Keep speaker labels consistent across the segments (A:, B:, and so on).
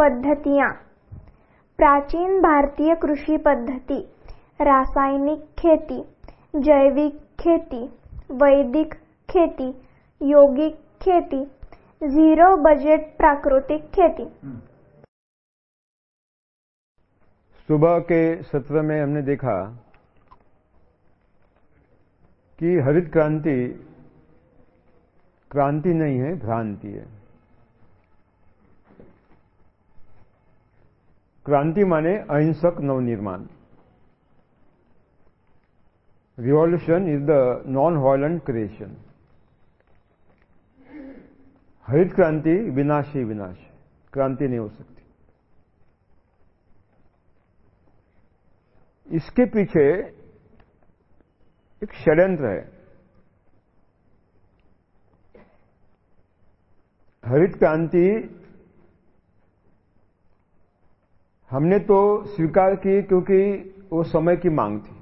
A: पद्धतियाँ. प्राचीन भारतीय कृषि पद्धति, रासायनिक खेती, जैविक खेती, वैदिक खेती, योगिक खेती, झिरो बजेट प्राकृतिक खेती.
B: सुबह के सत्र में हमने देखा कि हरित क्रांति क्रांति नहीं है, भ्रांति है। क्रांति माने अहिंसक Navnirman. Revolution is the non violent creation हरित क्रांति विनाश ही विनाश। क्रांति नहीं हो सकती। इसके पीछे एक षड्यंत्र है। हरित क्रांति हमने तो स्वीकार की क्योंकि वो समय की मांग थी।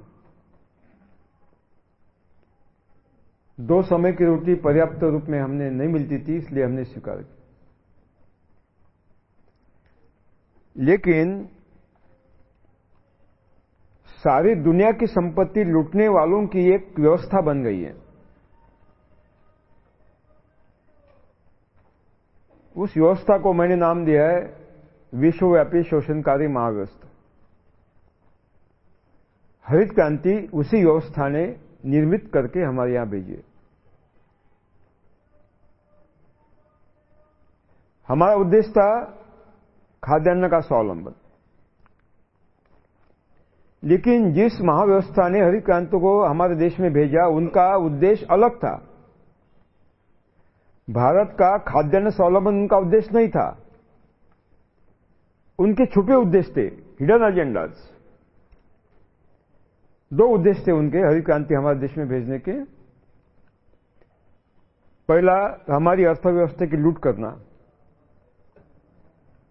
B: दो समय की रोटी पर्याप्त रूप में हमने नहीं मिलती थी, इसलिए हमने स्वीकार की। लेकिन सारी दुनिया की संपत्ति लूटने वालों की एक व्यवस्था बन गई है। उस व्यवस्था को मैंने नाम दिया है विश्वव्यापी शोषणकारी महाव्यवस्था हरित क्रांति उसी व्यवस्था ने निर्मित करके हमारे यहाँ भेजी है। हमारा उद्देश्य था खाद्यान्न का स्वावलंबन। लेकिन जिस महाव्यवस्था ने हरित क्रांति को हमारे देश में भेजा, उनका उद्देश्य अलग था। भारत का खाद्यान्न स्वावलंबन उनका उद्देश्य नहीं था। उनके छुपे उद्देश्य थे हिडन एजेंडाज दो उद्देश्य थे उनके हरित क्रांति हमारे देश में भेजने के। पहला, हमारी अर्थव्यवस्था की लूट करना।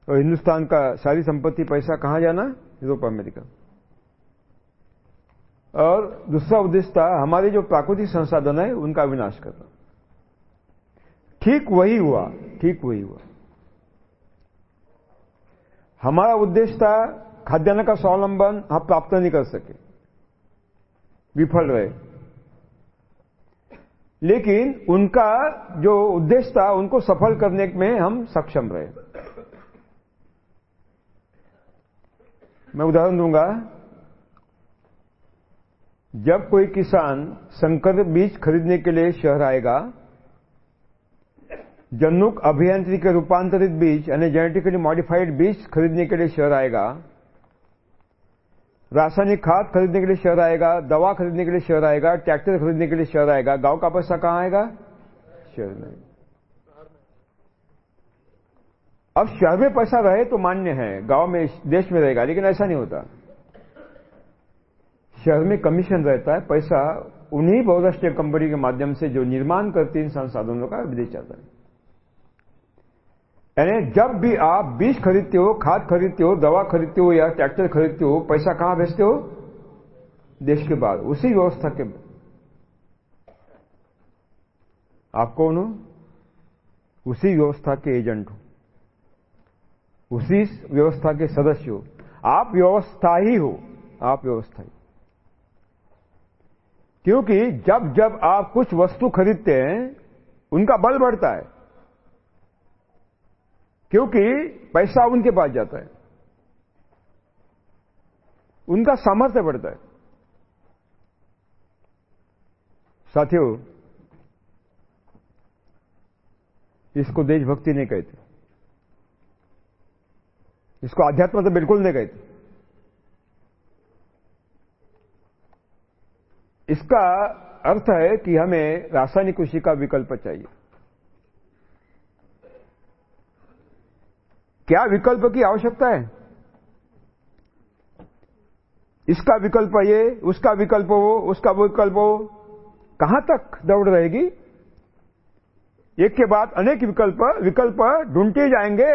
B: और हिंदुस्तान का सारी संपत्ति, पैसा कहाँ जाना? Europe, America. और दूसरा उद्देश्य था, हमारे जो प्राकृतिक संसाधन है, उनका विनाश करना। ठीक वही हुआ, ठीक वही हुआ। हमारा उद्देश्य था खाद्यान्न का स्वावलंबन हम प्राप्त नहीं कर सके। विफल रहे। लेकिन उनका जो उद्देश्य था, उनको सफल करने में हम सक्षम रहे। मैं उदाहरण दूँगा। जब कोई किसान संकर बीज खरीदने के लिए शहर आएगा जन्नुक अभियांत्रिक रूपांतरित बीज यानी जेनेटिकली मॉडिफाइड बीज खरीदने के लिए शहर आएगा। रासायनिक खाद खरीदने के लिए शहर आएगा। दवा खरीदने के लिए शहर आएगा। ट्रैक्टर खरीदने के लिए शहर आएगा। गाँव का पैसा कहाँ आएगा? शहर में। अब शहर में पैसा रहे तो मान्य है। गाँव में, देश में रहेगा, लेकिन ऐसा नहीं होता। शहर में कमीशन रहता है। पैसा उन्हीं बहुराष्ट्रीय कंपनी के माध्यम से जो निर्माण करती इन संसाधनों का विदेश जाता है। यानी जब भी आप बीज खरीदते हो, खाद खरीदते हो, दवा खरीदते हो या ट्रैक्टर खरीदते हो, पैसा कहाँ भेजते हो? देश के बाद उसी व्यवस्था के आप कौन हो? उसी व्यवस्था के एजेंट हो। उसी व्यवस्था के सदस्य हो। आप व्यवस्था ही हो आप व्यवस्था ही क्योंकि जब जब आप कुछ वस्तु खरीदते हैं, उनका बल बढ़ता है। क्योंकि पैसा उनके पास जाता है। उनका सामर्थ्य बढ़ता है। साथियों, इसको देशभक्ति नहीं कहते। इसको आध्यात्म तो बिल्कुल नहीं कहते। इसका अर्थ है कि हमें रासायनिक कृषि का विकल्प चाहिए। क्या विकल्प की आवश्यकता है? इसका विकल्प ये, उसका विकल्प वो, उसका विकल्प वो। कहाँ तक दौड़ रहेगी? एक के बाद अनेक विकल्प विकल्प ढूंढते जाएँगे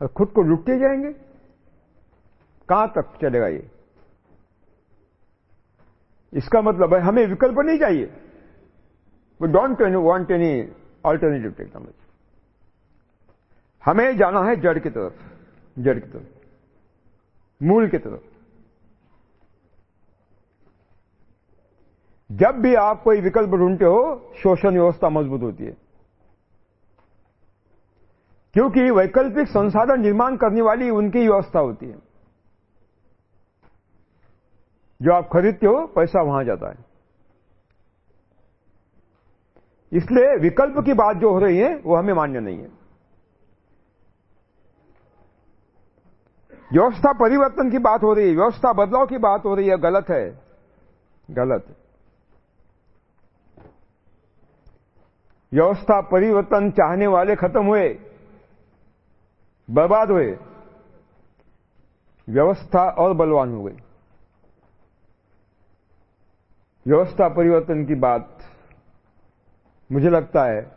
B: और खुद को लुटते जाएँगे। कहाँ तक चलेगा ये? इसका मतलब है, हमें विकल्प नहीं चाहिए। We don't want any alternative technology हमें जाना है जड़ की तरफ़, जड़ की तरफ़, मूल की तरफ़। जब भी आप कोई विकल्प ढूंढते हो, शोषण व्यवस्था मज़बूत होती है। क्योंकि वैकल्पिक संसाधन निर्माण करने वाली उनकी व्यवस्था होती है। जो आप खरीदते हो, पैसा वहाँ जाता है। इसलिए विकल्प की बात जो हो रही है, वो हमें मान्य नहीं है। व्यवस्था परिवर्तन की बात हो रही है, व्यवस्था बदलाव की बात हो रही है, गलत है। गलत। व्यवस्था परिवर्तन चाहने वाले खत्म हुए, बर्बाद हुए, व्यवस्था और बलवान हो गई। व्यवस्था परिवर्तन की बात मुझे लगता है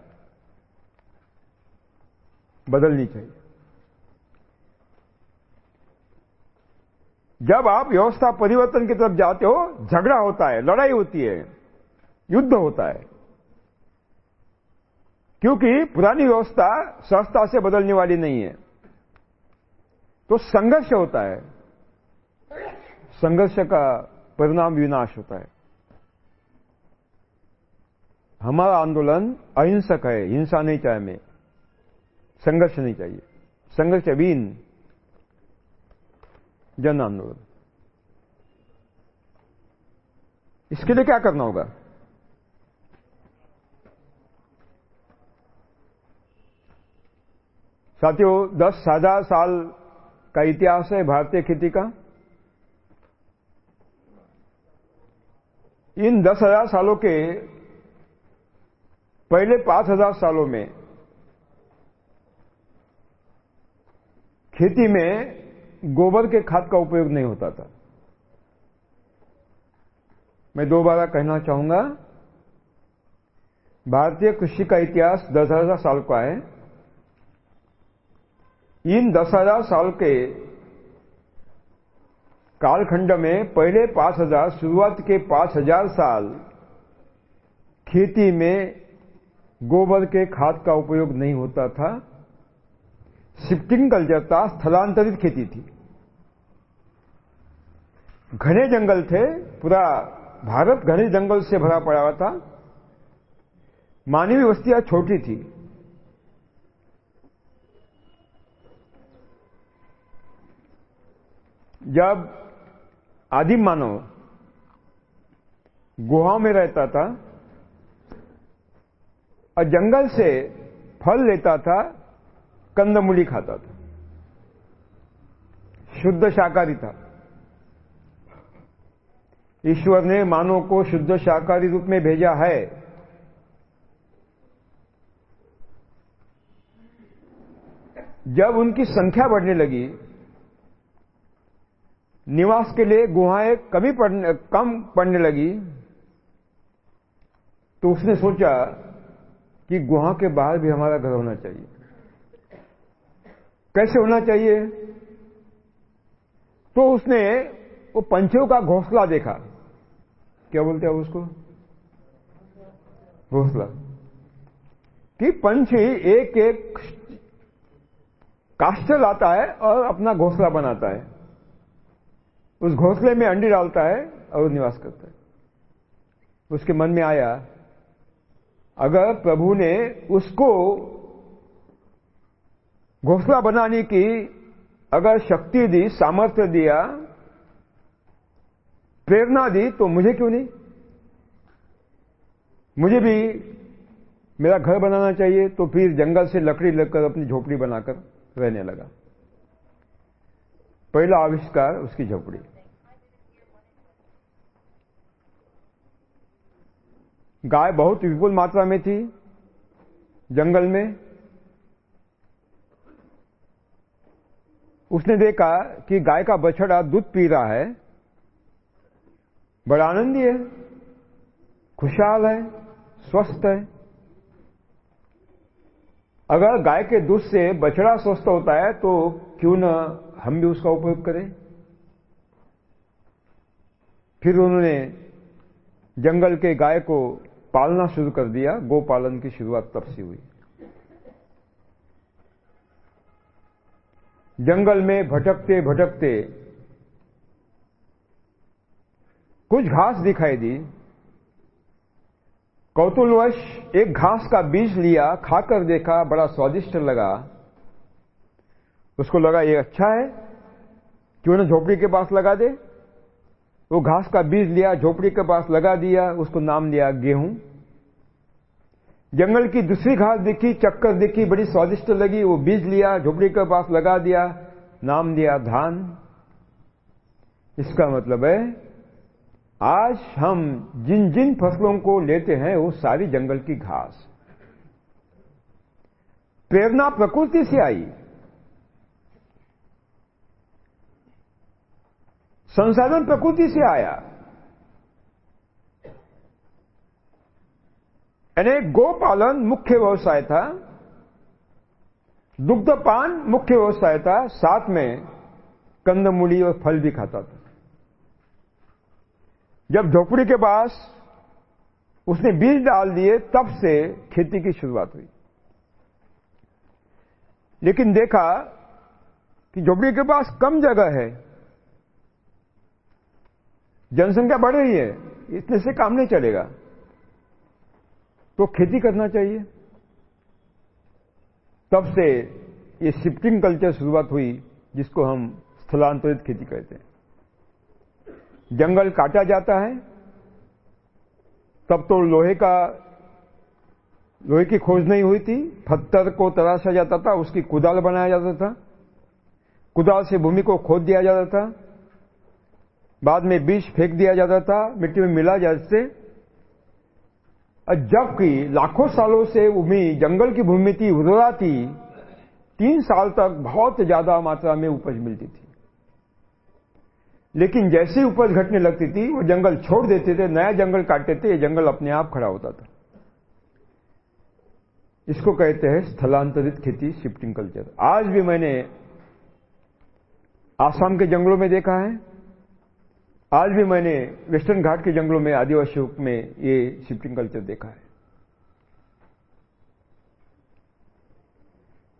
B: बदलनी चाहिए। जब आप व्यवस्था परिवर्तन की तरफ़ जाते हो, झगड़ा होता है, लड़ाई होती है, युद्ध होता है। क्योंकि पुरानी व्यवस्था सहजता से बदलने वाली नहीं है। तो संघर्ष होता है। संघर्ष का परिणाम विनाश होता है। हमारा आंदोलन अहिंसक है, हिंसा नहीं चाहिए हमें। संघर्ष नहीं चाहिए। संघर्ष अवीन जन आंदोलन। इसके लिए क्या करना होगा? साथियों, दस हज़ार साल का इतिहास है भारतीय खेती का। इन दस हज़ार सालों के पहले पाँच हज़ार सालों में खेती में गोबर के खाद का उपयोग नहीं होता था। मैं दोबारा कहना चाहूँगा, भारतीय कृषि का इतिहास दस हज़ार साल का है। इन दस हज़ार साल के कालखंड में पहले पाँच हज़ार, शुरुआत के पाँच हज़ार साल खेती में गोबर के खाद का उपयोग नहीं होता था। शिफ्टिंग कल्चर था स्थलांतरित खेती थी। घने जंगल थे, पूरा भारत घने जंगल से भरा पड़ा हुआ था। मानवीय बस्तियाँ छोटी थी। जब आदिम मानव गुहाओं में रहता था, और जंगल से फल लेता था कंदमूली खाता था। शुद्ध शाकाहारी था। ईश्वर ने मानव को शुद्ध शाकाहारी रूप में भेजा है। जब उनकी संख्या बढ़ने लगी, निवास के लिए गुहाएँ कमी पड़ने, कम पड़ने लगी तो उसने सोचा कि गुहा के बाहर भी हमारा घर होना चाहिए। कैसे होना चाहिए? तो उसने वो पंछियों का घोंसला देखा। क्या बोलते हैं उसको? घोंसला। कि पंछी एक एक काष्ठ लाता है और अपना घोंसला बनाता है। उस घोंसले में अंडी डालता है और निवास करता है। उसके मन में आया, अगर प्रभु ने उसको घोंसला बनाने की अगर शक्ति दी, सामर्थ्य दिया, प्रेरणा दी तो मुझे क्यों नहीं? मुझे भी मेरा घर बनाना चाहिए तो फिर जंगल से लकड़ी लगकर अपनी झोपड़ी बनाकर रहने लगा। पहला आविष्कार उसकी झोपड़ी। गाय बहुत विपुल मात्रा में थी, जंगल में। उसने देखा कि गाय का बछड़ा दूध पी रहा है। बड़ा आनंदी है, खुशहाल है, स्वस्थ है। अगर गाय के दूध से बछड़ा स्वस्थ होता है तो क्यों न हम भी उसका उपयोग करें? फिर उन्होंने जंगल के गाय को पालना शुरू कर दिया। गो पालन की शुरुआत तब से हुई। जंगल में भटकते भटकते कुछ घास दिखाई दी। कौतूलवश एक घास का बीज लिया, खाकर देखा, बड़ा स्वादिष्ट लगा। उसको लगा, ये अच्छा है, क्यों ना झोपड़ी के पास लगा दे? वो घास का बीज लिया, झोपड़ी के पास लगा दिया, उसको नाम दिया, गेहूँ। जंगल की दूसरी घास दिखी, चक्कर दिखी, बड़ी स्वादिष्ट लगी, वो बीज लिया, झोपड़ी के पास लगा दिया, नाम दिया धान। इसका मतलब है, आज हम जिन जिन फ़सलों को लेते हैं, वो सारी जंगल की घास। प्रेरणा प्रकृति से आई। संसाधन प्रकृति से आया। यानी गोपालन मुख्य व्यवसाय था, दुग्धपान मुख्य व्यवसाय था, साथ में कंदमूली और फल भी खाता था। जब झोपड़ी के पास उसने बीज डाल दिए, तब से खेती की शुरुआत हुई। लेकिन देखा कि झोपड़ी के पास कम जगह है, जनसंख्या बढ़ रही है इतने से काम नहीं चलेगा। तो खेती करना चाहिए। तब से ये शिफ्टिंग कल्चर शुरुआत हुई, जिसको हम स्थलांतरित खेती कहते हैं। जंगल काटा जाता है, तब तो लोहे का, लोहे की खोज नहीं हुई थी। पत्थर को तराशा जाता था, उसकी कुदाल बनाया जाता था। कुदाल से भूमि को खोद दिया जाता था। बाद में बीज फेंक दिया जाता था, मिट्टी में मिला जाते जबकि लाखों सालों से भूमि जंगल की भूमि थी थी, तीन साल तक बहुत ज़्यादा मात्रा में उपज मिलती थी। लेकिन जैसे उपज घटने लगती थी, वो जंगल छोड़ देते थे, नया जंगल काटते थे, ये जंगल अपने आप खड़ा होता था। इसको कहते हैं स्थलांतरित खेती, शिफ्टिंग कल्चर। आज भी मैंने आसाम के जंगलों में देखा है। आज भी मैंने वेस्टर्न घाट के जंगलों में, आदिवासी रूप में ये शिफ्टिंग कल्चर देखा है।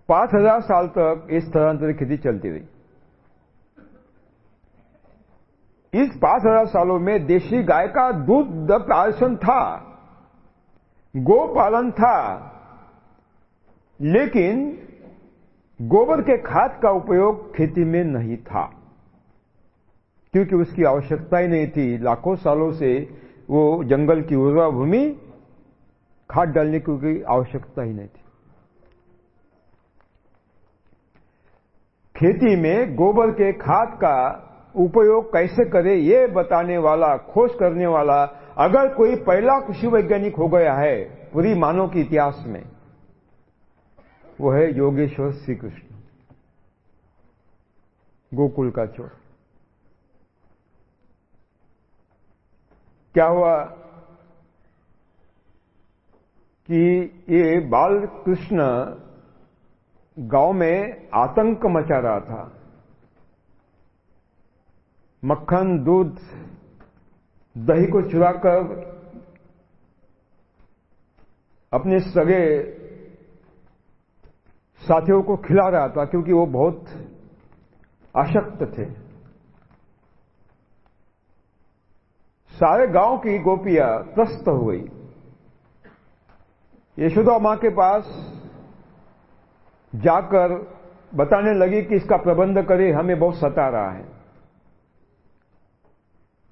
B: पाँच हज़ार साल तक इस स्थलांतरित खेती चलती रही। इस पाँच हज़ार सालों में देशी गाय का दूध पालन था गो पालन था, लेकिन गोबर के खाद का उपयोग खेती में नहीं था। क्योंकि उसकी आवश्यकता ही नहीं थी। लाखों सालों से वो जंगल की उर्वरा भूमि खाद डालने की आवश्यकता ही नहीं थी। खेती में गोबर के खाद का उपयोग कैसे करें, ये बताने वाला, खोज करने वाला, अगर कोई पहला कृषि वैज्ञानिक हो गया है पूरी मानव के इतिहास में, वो है योगेश्वर श्री कृष्ण गोकुल का चोर। क्या हुआ? कि ये बाल कृष्ण गाँव में आतंक मचा रहा था। मक्खन, दूध, दही को चुराकर अपने सगे साथियों को खिला रहा था क्योंकि वो बहुत आशक्त थे। सारे गाँव की गोपियाँ त्रस्त हो गई। यशोदा माँ के पास जाकर बताने लगी कि इसका प्रबंध करे, हमें बहुत सता रहा है।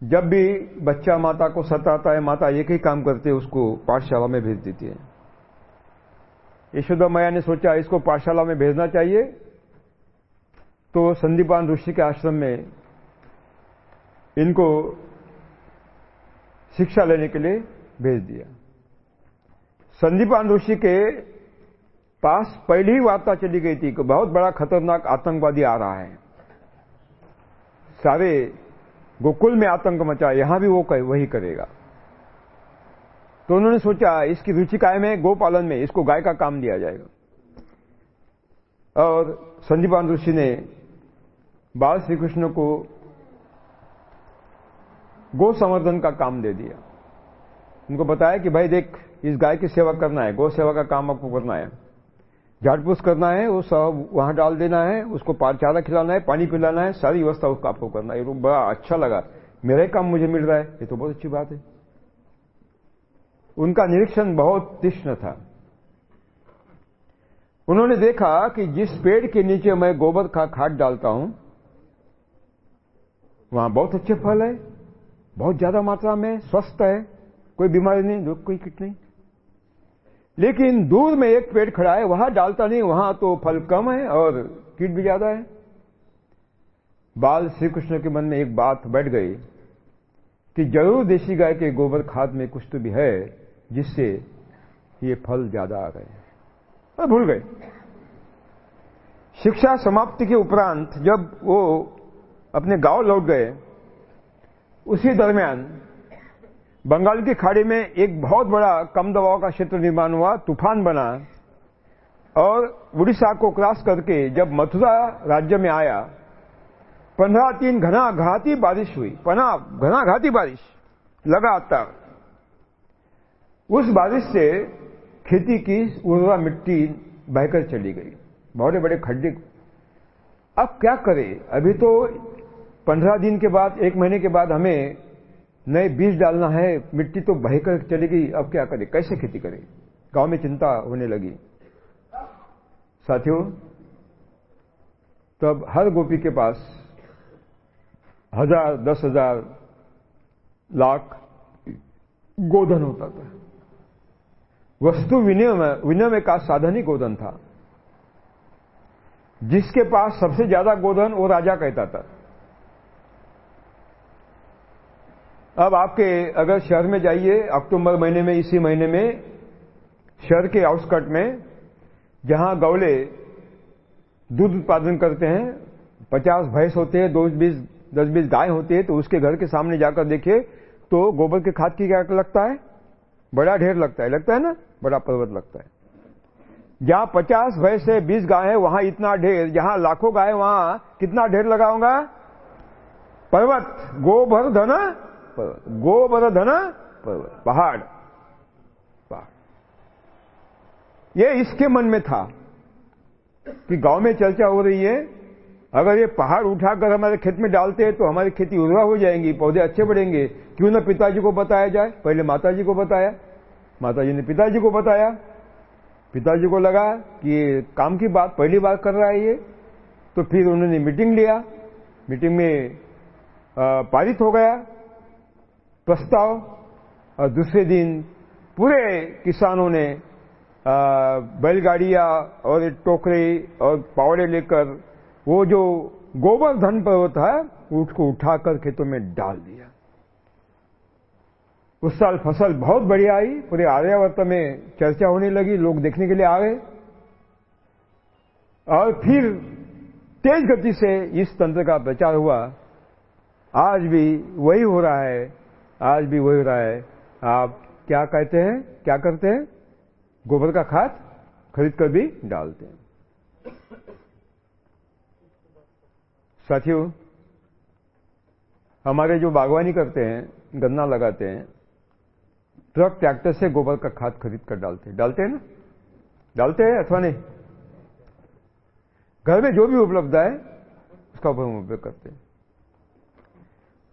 B: जब भी बच्चा माता को सताता है, माता एक ही काम करते, उसको पाठशाला में भेज देती है। यशोदा माया ने सोचा, इसको पाठशाला में भेजना चाहिए। तो संदीपान ऋषि के आश्रम में इनको शिक्षा लेने के लिए भेज दिया। संदीपान ऋषि के पास पहली ही वार्ता चली गई थी कि बहुत बड़ा खतरनाक आतंकवादी आ रहा है। सारे गोकुल में आतंक मचा यहाँ भी वो कर, वही करेगा। तो उन्होंने सोचा इसकी रुचि काय में गोपालन में इसको गाय का काम दिया जाएगा। और संदीपान ऋषि ने बाल श्री कृष्ण को गो संवर्धन का काम दे दिया। उनको बताया कि भाई देख, इस गाय की सेवा करना है, गौ सेवा का काम आपको करना है। झाड़पूस करना है, वो सब वहाँ डाल देना है, उसको पार चारा खिलाना है, पानी पिलाना है, सारी व्यवस्था उसका आपको करना है। बड़ा अच्छा लगा। मेरा काम मुझे मिल रहा है। ये तो बहुत अच्छी बात है। उनका निरीक्षण बहुत तीक्ष्ण था। उन्होंने देखा कि जिस पेड़ के नीचे मैं गोबर का खाद डालता हूँ, वहाँ बहुत अच्छे फल है। बहुत ज़्यादा मात्रा में स्वस्थ है, कोई बीमारी नहीं, दुख, कोई किट नहीं। लेकिन दूर में एक पेड़ खड़ा है, वहाँ डालता नहीं, वहाँ तो फल कम है और कीट भी ज़्यादा है। बाल श्री कृष्ण के मन में एक बात बैठ गई कि ज़रूर देशी गाय के गोबर खाद में कुछ तो भी है, जिससे ये फल ज़्यादा आ गए। और भूल गए। शिक्षा समाप्ति के उपरांत जब वो अपने गाँव लौट गए उसी दरमियान बंगाल की खाड़ी में एक बहुत बड़ा कम दबाव का क्षेत्र निर्माण हुआ, तूफ़ान बना और उड़ीसा को क्रॉस करके जब मथुरा राज्य में आया पंद्रह तीन घना घाती बारिश हुई, पना घना घाती बारिश लगातार। उस बारिश से खेती की उर्वरा मिट्टी बहकर चली गई बड़े बड़े खड्डे। अब क्या करें? अभी तो पंद्रह दिन के बाद, एक महीने के बाद हमें नए बीज डालना है, मिट्टी तो बहकर चली गई, अब क्या करें? कैसे खेती करें? गाँव में चिंता होने लगी। साथियों, तब हर गोपी के पास हज़ार, दस हज़ार लाख गोधन होता था। वस्तु विनिमय विनिमय का साधन ही गोधन था। जिसके पास सबसे ज़्यादा गोधन वो राजा कहता था। अब आपके अगर शहर में जाइए, अक्टूबर महीने में, इसी महीने में, शहर के आउटस्कट में, जहाँ गौले दूध उत्पादन करते हैं, पचास भैंस होते हैं, दो बीस, दस बीस गाय होती है तो उसके घर के सामने जाकर देखिए तो गोबर के खाद की क्या लगता है? बड़ा ढेर लगता है। लगता है ना? बड़ा पर्वत लगता है। जहाँ पचास भैंस है, बीस गाय है, वहाँ इतना ढेर, जहाँ लाखों गाय वहाँ कितना ढेर लगाऊँगा पर्वत, गोबर, धन पर्वत। गोबर धन पर्वत। पहाड़। पहाड़। ये इसके मन में था कि गाँव में चर्चा हो रही है। अगर ये पहाड़ उठाकर हमारे खेत में डालते हैं तो हमारी खेती उर्वरा हो जाएँगी, पौधे अच्छे बढ़ेंगे। क्यों ना पिताजी को बताया जाए? पहले माताजी को बताया। माताजी ने पिताजी को बताया। पिताजी को लगा कि काम की बात पहली बार कर रहा है ये। तो फिर उन्होंने मीटिंग लिया। मीटिंग में पारित हो गया। प्रस्ताव और दूसरे दिन पूरे किसानों ने बैलगाड़िया और टोकरे और पावड़े लेकर वो जो गोबर धन पर्वत है, उसको उठाकर खेतों में डाल दिया। उस साल फ़सल बहुत बढ़िया आई, पूरे आर्यावर्त में चर्चा होने लगी, लोग देखने के लिए आ गए। और फिर तेज गति से इस तंत्र का प्रचार हुआ। आज भी वही हो रहा है। आज भी वही रहा है। आप क्या कहते हैं? क्या करते हैं? गोबर का खाद खरीद कर भी डालते हैं। साथियों, हमारे जो बागवानी करते हैं, गन्ना लगाते हैं, ट्रक, ट्रैक्टर से गोबर का खाद खरीद कर डालते हैं। डालते हैं ना? डालते हैं अथवा नहीं? घर में जो भी उपलब्ध है, उसका उपयोग करते हैं।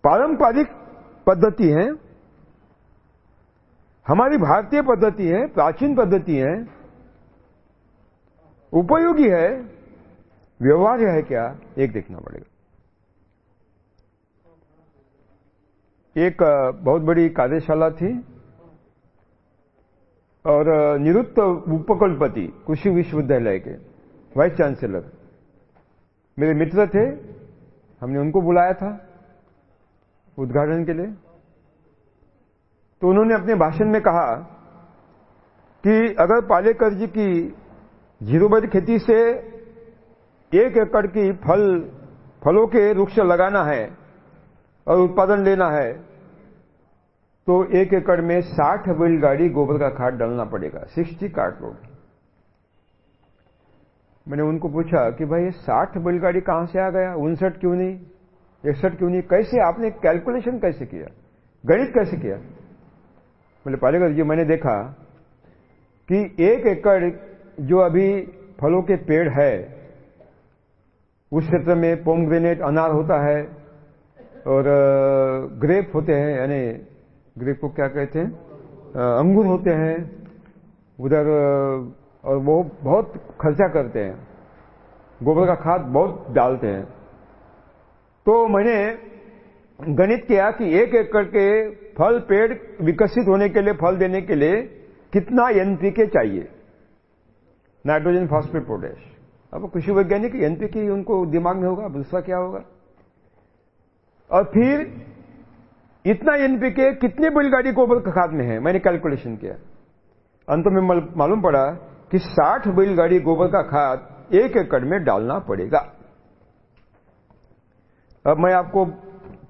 B: पारंपरिक पद्धति है। हमारी भारतीय पद्धति है, प्राचीन पद्धति है। उपयोगी है व्यवहार्य है क्या, एक देखना पड़ेगा। एक बहुत बड़ी कार्यशाला थी और निरुक्त उपकुलपति कृषि विश्वविद्यालय के वाइस चांसलर। मेरे मित्र थे, हमने उनको बुलाया था। उद्घाटन के लिए। तो उन्होंने अपने भाषण में कहा कि अगर पालेकर जी की ज़ीरो बज खेती से एक एकड़ की फल, फलों के वृक्ष लगाना है और उत्पादन लेना है तो एक एकड़ में 60 बैलगाड़ी गोबर का खाद डालना पड़ेगा 60 कार्ट लोड मैंने उनको पूछा कि भाई 60 बैलगाड़ी कहाँ से आ गया? उनसठ क्यों नहीं? इकसठ क्यों नहीं कैसे, आपने कैलकुलेशन कैसे किया? गणित कैसे किया? बोले, पालेकर जी मैंने देखा कि एक एकड़ जो अभी फलों के पेड़ है, उस क्षेत्र में पोमग्रेनेट अनार होता है और ग्रेप होते हैं, यानी ग्रेप को क्या कहते हैं? अंगूर होते हैं, उधर और वो बहुत खर्चा करते हैं। गोबर का खाद बहुत डालते हैं। तो मैंने गणित किया कि एक एकड़ के फल पेड़ विकसित होने के लिए, फल देने के लिए कितना एनपीके चाहिए? Nitrogen, phosphate, potash. अब कृषि वैज्ञानिक एनपीके उनको दिमाग में होगा दूसरा क्या होगा? और फिर इतना एनपीके कितनी बैलगाड़ी गोबर के खाद में है? मैंने कैलकुलेशन किया। अंत में मालूम पड़ा कि 60 बैलगाड़ी गोबर का खाद एक एकड़ में डालना पड़ेगा। अब मैं आपको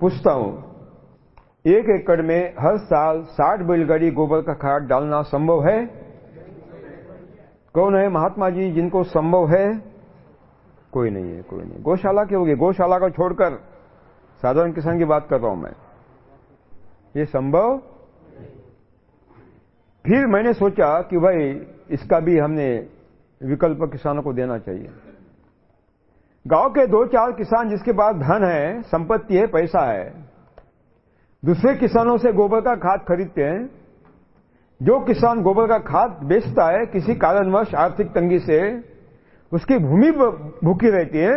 B: पूछता हूँ। एक एकड़ में हर साल 60 बैलगाड़ी गोबर का खाद डालना संभव है? कौन है महात्मा जी जिनको संभव है? कोई नहीं है, कोई नहीं। गौशाला की होगी। गौशाला को छोड़कर साधारण किसान की बात कर रहा हूँ मैं। ये संभव? फिर मैंने सोचा कि भाई इसका भी हमने विकल्प किसानों को देना चाहिए। गाँव के दो चार किसान जिसके पास धन है, संपत्ति है, पैसा है, दूसरे किसानों से गोबर का खाद खरीदते हैं। जो किसान गोबर का खाद बेचता है, किसी कारणवश आर्थिक तंगी से, उसकी भूमि भूखी रहती है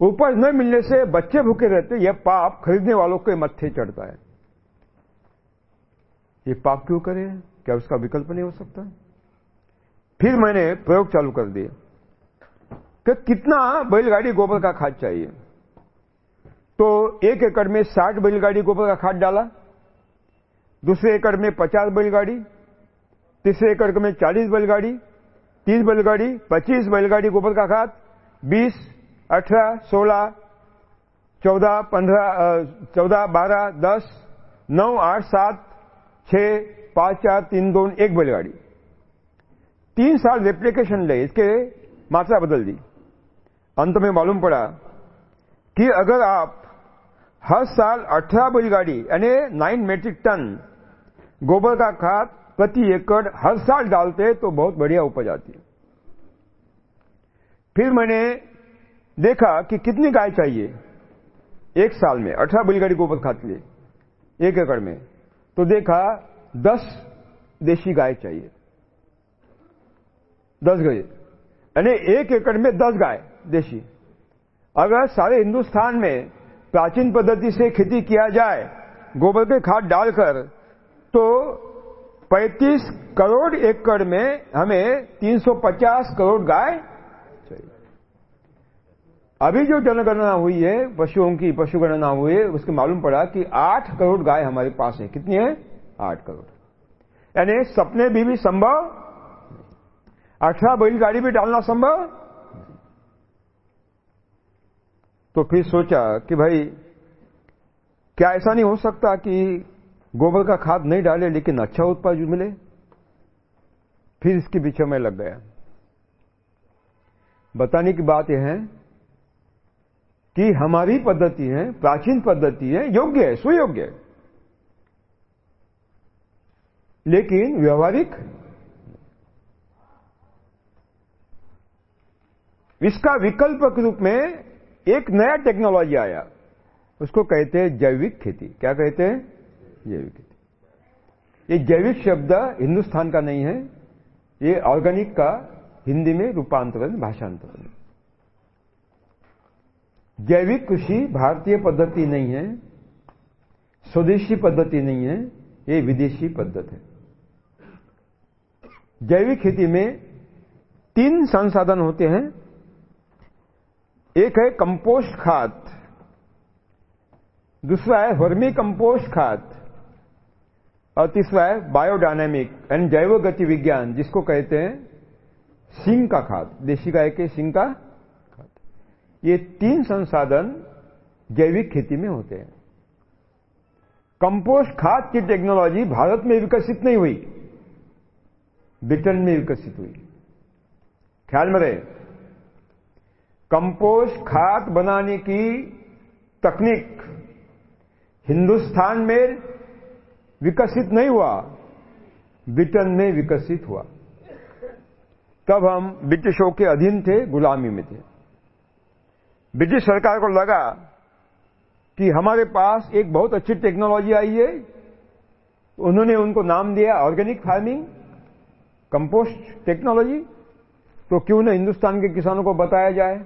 B: उपज न मिलने से बच्चे भूखे रहते यह पाप खरीदने वालों के मत्थे चढ़ता है। ये पाप क्यों करें? क्या उसका विकल्प नहीं हो सकता? फिर मैंने प्रयोग चालू कर दिया। कि कितना बैलगाड़ी गोबर का खाद चाहिए। तो एक एकड़ में 60 बैलगाड़ी गोबर का खाद डाला, दूसरे एकड़ में 50 बैलगाड़ी, तीसरे एकड़ में 40 बैलगाड़ी, तीस बैलगाड़ी 25 बैलगाड़ी गोबर का खाद 20 18 16 14 15 14 12 10 9 8 7 छह, पाँच, चार, तीन दोन एक बैलगाड़ी। तीन साल रेप्लीकेशन ले, इसके मात्रा बदल दी। अंत में मालूम पड़ा कि अगर आप हर साल 18 बैलगाड़ी, यानी 9 मेट्रिक टन गोबर का खाद प्रति एकड़ हर साल डालते तो बहुत बढ़िया उपज आती। फिर मैंने देखा कि कितनी गाय चाहिए एक साल में 18 बैलगाड़ी गोबर खाद के लिए, एक एकड़ में। तो देखा दस देशी गाय चाहिए। दस गाय, यानी एक एकड़ में दस गाय। देशी। अगर सारे हिंदुस्तान में प्राचीन पद्धति से खेती किया जाए, गोबर के खाद डालकर तो 35 करोड़ एकड़ में हमें 350 करोड़ गाय चाहिए। अभी जो जनगणना हुई है, पशुओं की पशु गणना हुई है, उसके मालूम पड़ा कि 8 करोड़ गाय हमारे पास है। कितनी है? 8 करोड़। यानी सपने भी भी संभव अठारह बैलगाड़ी भी डालना संभव तो फिर सोचा कि भाई, क्या ऐसा नहीं हो सकता कि गोबर का खाद नहीं डाले लेकिन अच्छा उत्पाद मिले? फिर इसके पीछे में लग गया। बताने की बात यह है कि हमारी पद्धति है, प्राचीन पद्धति है, योग्य है, सुयोग्य है। लेकिन व्यवहारिक इसका विकल्प के रूप में एक नया टेक्नोलॉजी आया। उसको कहते हैं जैविक खेती। क्या कहते हैं? जैविक खेती। ये जैविक शब्द हिंदुस्तान का नहीं है। ये ऑर्गेनिक का हिंदी में रूपांतरण, भाषांतरण जैविक कृषि भारतीय पद्धति नहीं है। स्वदेशी पद्धति नहीं है। ये विदेशी पद्धति है। जैविक खेती में तीन संसाधन होते हैं। एक है कंपोस्ट खाद, दूसरा है वर्मी कंपोस्ट खाद, और तीसरा है बायोडायनेमिक एंड जैव गति विज्ञान, जिसको कहते हैं सिंह का खाद, देशी गाय के सिंह का खाद। ये तीन संसाधन जैविक खेती में होते हैं। कंपोस्ट खाद की टेक्नोलॉजी भारत में विकसित नहीं हुई, ब्रिटेन में विकसित हुई। ख्याल में रहे कंपोस्ट खाद बनाने की तकनीक हिंदुस्तान में विकसित नहीं हुआ, ब्रिटेन में विकसित हुआ। तब हम ब्रिटिशों के अधीन थे, गुलामी में थे। ब्रिटिश सरकार को लगा कि हमारे पास एक बहुत अच्छी टेक्नोलॉजी आई है उन्होंने उनको नाम दिया ऑर्गेनिक फ़ार्मिंग कंपोस्ट टेक्नोलॉजी। तो क्यों न हिंदुस्तान के किसानों को बताया जाए।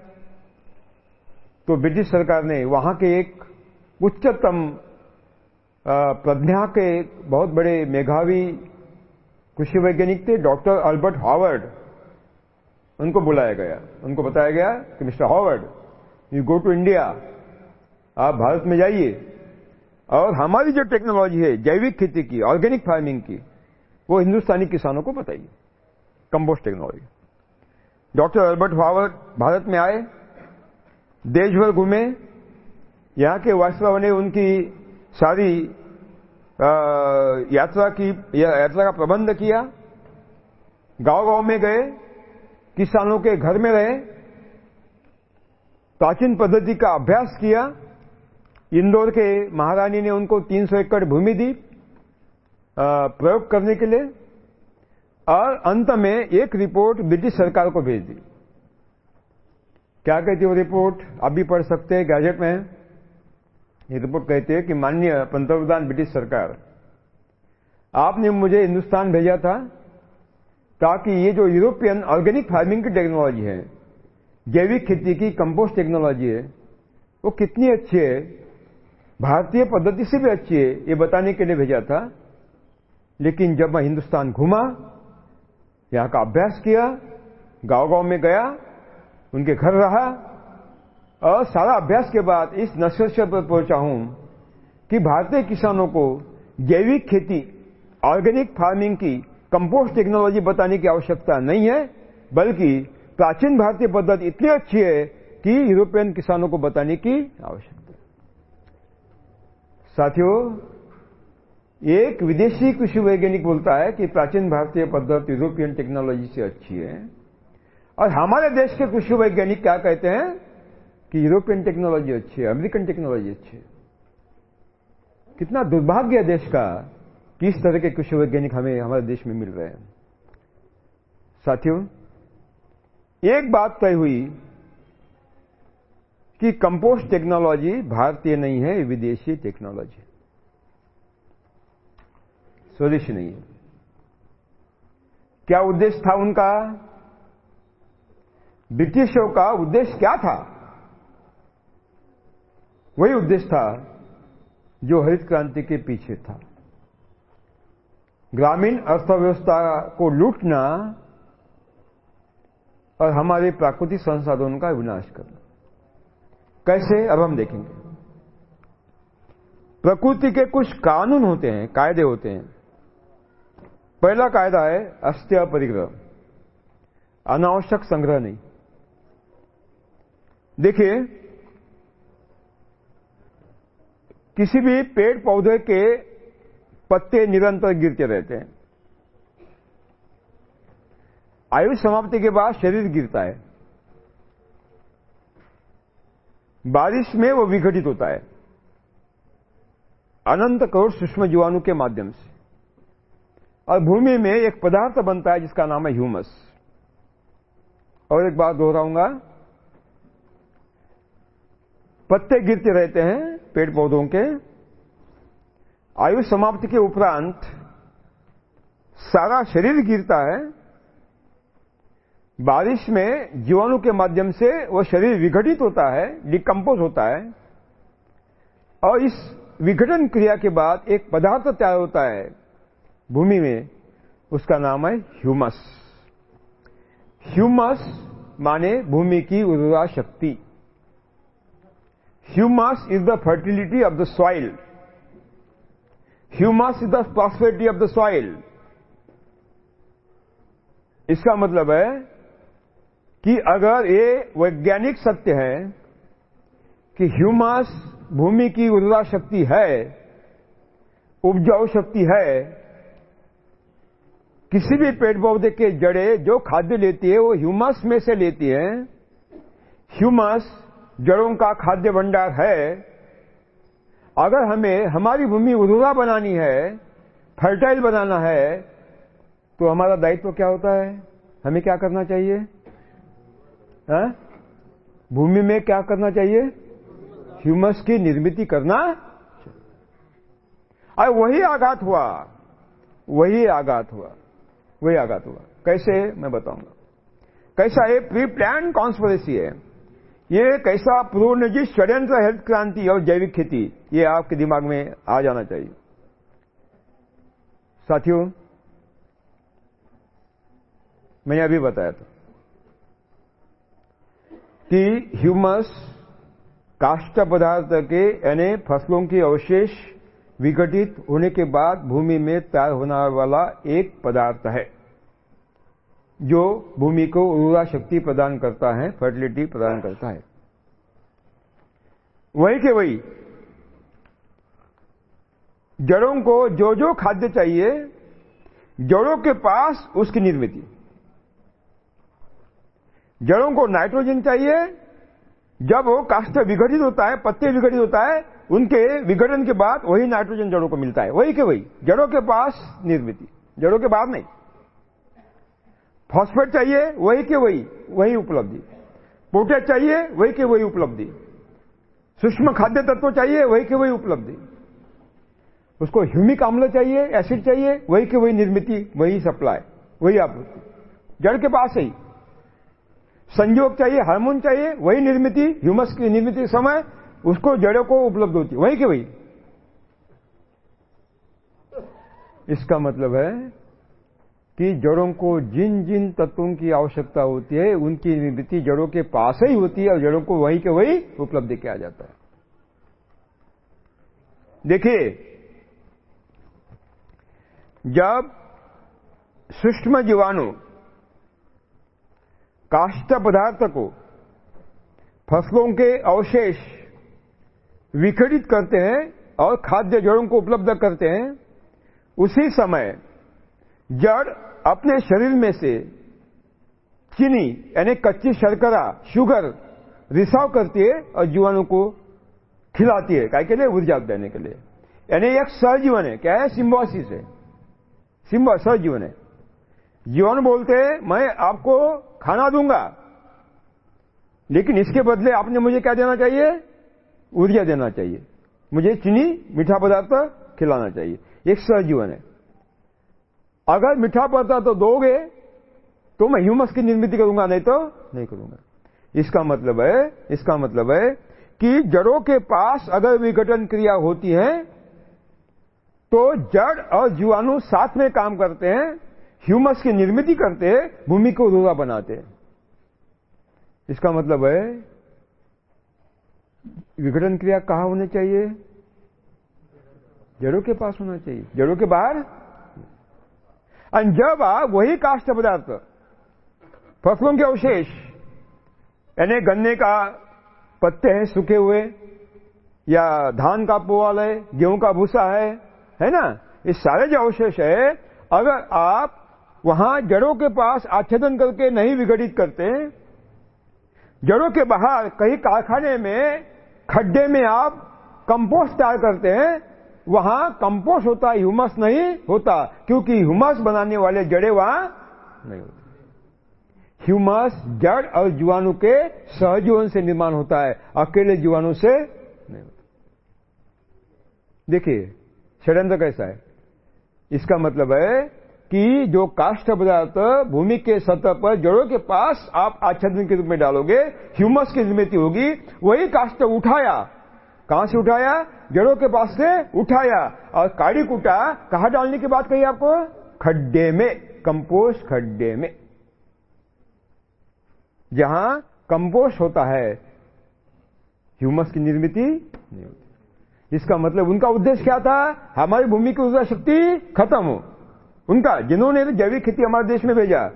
B: तो ब्रिटिश सरकार ने वहाँ के एक उच्चतम प्रज्ञा के बहुत बड़े मेघावी कृषि वैज्ञानिक थे, डॉक्टर अल्बर्ट हॉवर्ड। उनको बुलाया गया। उनको बताया गया कि, mister Howard, you go to India. आप भारत में जाइए। और हमारी जो टेक्नोलॉजी है, जैविक खेती की, ऑर्गेनिक फ़ार्मिंग की, वो हिंदुस्तानी किसानों को बताइए। Compost technology. Doctor Albert Howard Bharat में आए। देश भर घूमे, यहाँ के वास्तव ने उनकी सारी यात्रा की यात्रा का प्रबंध किया। गाँव गाँव में गए, किसानों के घर में रहे, प्राचीन पद्धति का अभ्यास किया। इंदौर के महारानी ने उनको 300 एकड़ भूमि दी प्रयोग करने के लिए, और अंत में एक रिपोर्ट ब्रिटिश सरकार को भेज दी। क्या कहती है वो रिपोर्ट? आप भी पढ़ सकते हैं गैजेट में। ये रिपोर्ट कहती है कि माननीय पंतप्रधान ब्रिटिश सरकार, आपने मुझे हिंदुस्तान भेजा था ताकि ये जो यूरोपियन ऑर्गेनिक फ़ार्मिंग की टेक्नोलॉजी है, जैविक खेती की कंपोस्ट टेक्नोलॉजी है, वो कितनी अच्छी है, भारतीय पद्धति से भी अच्छी है, ये बताने के लिए भेजा था। लेकिन जब मैं हिंदुस्तान घूमा, यहाँ का अभ्यास किया गाँव गाँव में गया उनके घर रहा और सारा अभ्यास के बाद इस निष्कर्ष पर पहुँचा हूँ कि भारतीय किसानों को जैविक खेती ऑर्गेनिक फ़ार्मिंग की कंपोस्ट टेक्नोलॉजी बताने की आवश्यकता नहीं है, बल्कि प्राचीन भारतीय पद्धति इतनी अच्छी है कि यूरोपियन किसानों को बताने की आवश्यकता साथियों, एक विदेशी कृषि वैज्ञानिक बोलता है कि प्राचीन भारतीय पद्धति यूरोपियन टेक्नोलॉजी से अच्छी है। और हमारे देश के कृषि वैज्ञानिक क्या कहते हैं कि यूरोपियन टेक्नोलॉजी अच्छी है, अमेरिकन टेक्नोलॉजी अच्छी है। कितना दुर्भाग्य देश का कि इस तरह के कृषि वैज्ञानिक हमें हमारे देश में मिल रहे हैं। साथियों, एक बात तय हुई कि कंपोस्ट टेक्नोलॉजी भारतीय नहीं है विदेशी टेक्नोलॉजी स्वदेशी नहीं है। क्या उद्देश्य था उनका? ब्रिटिशों का उद्देश्य क्या था? वही उद्देश्य था जो हरित क्रांति के पीछे था। ग्रामीण अर्थव्यवस्था को लूटना और हमारे प्राकृतिक संसाधनों का विनाश करना। कैसे? अब हम देखेंगे। प्रकृति के कुछ कानून होते हैं, कायदे होते हैं। पहला कायदा है अस्त्य परिग्रह। अनावश्यक संग्रह नहीं। देखिए, किसी भी पेड़ पौधे के पत्ते निरंतर गिरते रहते हैं। आयु समाप्ति के बाद शरीर गिरता है। बारिश में वो विघटित होता है। अनंत करोड़ सूक्ष्म जीवाणु के माध्यम से। और भूमि में एक पदार्थ बनता है जिसका नाम है ह्यूमस। और एक बात दोहराऊँगा पत्ते गिरते रहते हैं पेड़ पौधों के। आयु समाप्ति के उपरांत सारा शरीर गिरता है। बारिश में जीवाणु के माध्यम से वह शरीर विघटित होता है डिकम्पोज होता है। और इस विघटन क्रिया के बाद एक पदार्थ तैयार होता है भूमि में, उसका नाम है ह्यूमस। ह्यूमस माने भूमि की उर्वरा शक्ति। Humus is the fertility of the soil humus is the prosperity of the soil इसका मतलब है कि अगर ये वैज्ञानिक सत्य है कि ह्यूमस भूमि की ऊर्जा शक्ति है, उपजाऊ शक्ति है, किसी भी पेड़ पौधे के जड़े जो खाद्य लेती है वो ह्यूमस में से लेती है ह्यूमस जड़ों का खाद्य भंडार है, अगर हमें, हमारी भूमि उर्वरा बनानी है फर्टाइल बनाना है तो हमारा दायित्व तो क्या होता है? हमें क्या करना चाहिए? भूमि में क्या करना चाहिए? ह्यूमस की निर्मित करना और वही आघात हुआ, वही आघात हुआ, वही आघात हुआ। कैसे? मैं बताऊँगा। कैसा है? प्री प्लान कॉन्स्परेसी है। ये कैसा पूर्ण जी षड्यंत्र हेल्थ क्रांति और जैविक खेती, ये आपके दिमाग में आ जाना चाहिए। साथियों, मैंने अभी बताया था कि ह्यूमस काष्ट पदार्थ के यानी फ़सलों के अवशेष विघटित होने के बाद भूमि में तैयार होने वाला एक पदार्थ है। जो भूमि को ऊर्जा शक्ति प्रदान करता है फर्टिलिटी प्रदान करता है। वही के वही, जड़ों को जो जो खाद्य चाहिए, जड़ों के पास उसकी निर्मित। जड़ों को नाइट्रोजन चाहिए, जब वो काष्ठ विघटित होता है, पत्ते विघटित होता है, उनके विघटन के बाद वही नाइट्रोजन जड़ों को मिलता है। वही के वही, जड़ों के पास निर्मित, जड़ों के बाद नहीं। फॉस्फेट चाहिए, वही के वही वही उपलब्धि। पोटेश चाहिए, वही के वही उपलब्धि। सूक्ष्म खाद्य तत्व चाहिए, वही के वही उपलब्धि। उसको ह्यूमिक अम्ल चाहिए एसिड चाहिए, वही के वही निर्मित, वही सप्लाई वही आपूर्ति। जड़ के पास ही। संयोग चाहिए हार्मोन चाहिए, वही निर्मित ह्यूमस की निर्मित समय, उसको जड़ों को उपलब्ध होती वही के वही। इसका मतलब है कि जड़ों को जिन जिन तत्वों की आवश्यकता होती है, उनकी निवृत्ति जड़ों के पास ही होती है और जड़ों को वही के वही उपलब्ध किया जाता है। देखिए, जब सूक्ष्म जीवाणु काष्ट पदार्थ को फ़सलों के अवशेष विखंडित करते हैं और खाद्य जड़ों को उपलब्ध करते हैं, उसी समय जड़ अपने शरीर में से चीनी, यानी कच्ची शर्करा, शुगर, रिसाव करती है और जीवाणु को खिलाती है काय के लिए ऊर्जा देने के लिए। यानी एक सहजीवन है, क्या है? सिम्बोसिस है। सिम्बो सहजीवन है। जीवाणु बोलते हैं, मैं आपको खाना दूँगा, लेकिन इसके बदले आपने मुझे क्या देना चाहिए? ऊर्जा देना चाहिए। मुझे चीनी, मीठा पदार्थ खिलाना चाहिए। एक सहजीवन है। अगर मीठा पड़ता तो दोगे तो मैं ह्यूमस की निर्मित करूँगा, नहीं तो नहीं करूँगा। इसका मतलब है, इसका मतलब है कि जड़ों के पास अगर विघटन क्रिया होती है तो जड़ और जीवाणु साथ में काम करते हैं, ह्यूमस की निर्मित करते हैं, भूमि को उर्वरा बनाते हैं। इसका मतलब है, विघटन क्रिया कहा होनी चाहिए? जड़ों के पास होना चाहिए। जड़ों के बाहर? जब वही काष्ट पदार्थ। फ़सलों के अवशेष, यानी गन्ने का पत्ते हैं, सूखे हुए, या धान का पोवाल है, गेहूँ का भूसा है है ना? ये सारे जो अवशेष है, अगर आप वहाँ जड़ों के पास आच्छादन करके नहीं विघटित करते, जड़ों के बाहर कहीं कारखाने में, खड्डे में आप कंपोस्ट तैयार करते हैं वहाँ कंपोस्ट होता, ह्यूमस नहीं होता, क्योंकि ह्यूमस बनाने वाले जड़े वहाँ नहीं होते। ह्यूमस जड़ और जीवाणु के सहजीवन से निर्माण होता है, अकेले जीवाणु से नहीं होता। देखिए, षड्यंत्र कैसा है? इसका मतलब है कि जो काष्ठ पदार्थ भूमि के सतह पर जड़ों के पास आप आच्छादन के रूप में डालोगे, ह्यूमस की निर्मित होगी, वही काष्ठ उठाया कहाँ से उठाया? जड़ों के पास से उठाया। और काड़ी कुटा, कहा डालने की बात कही आपको? खड्डे में, कंपोस्ट खड्डे में। जहाँ कंपोस्ट होता है, ह्यूमस की निर्मित नहीं होती। इसका मतलब उनका उद्देश्य क्या था? हमारी भूमि की ऊर्जा शक्ति खत्म हो। उनका, जिन्होंने जैविक खेती हमारे देश में भेजा।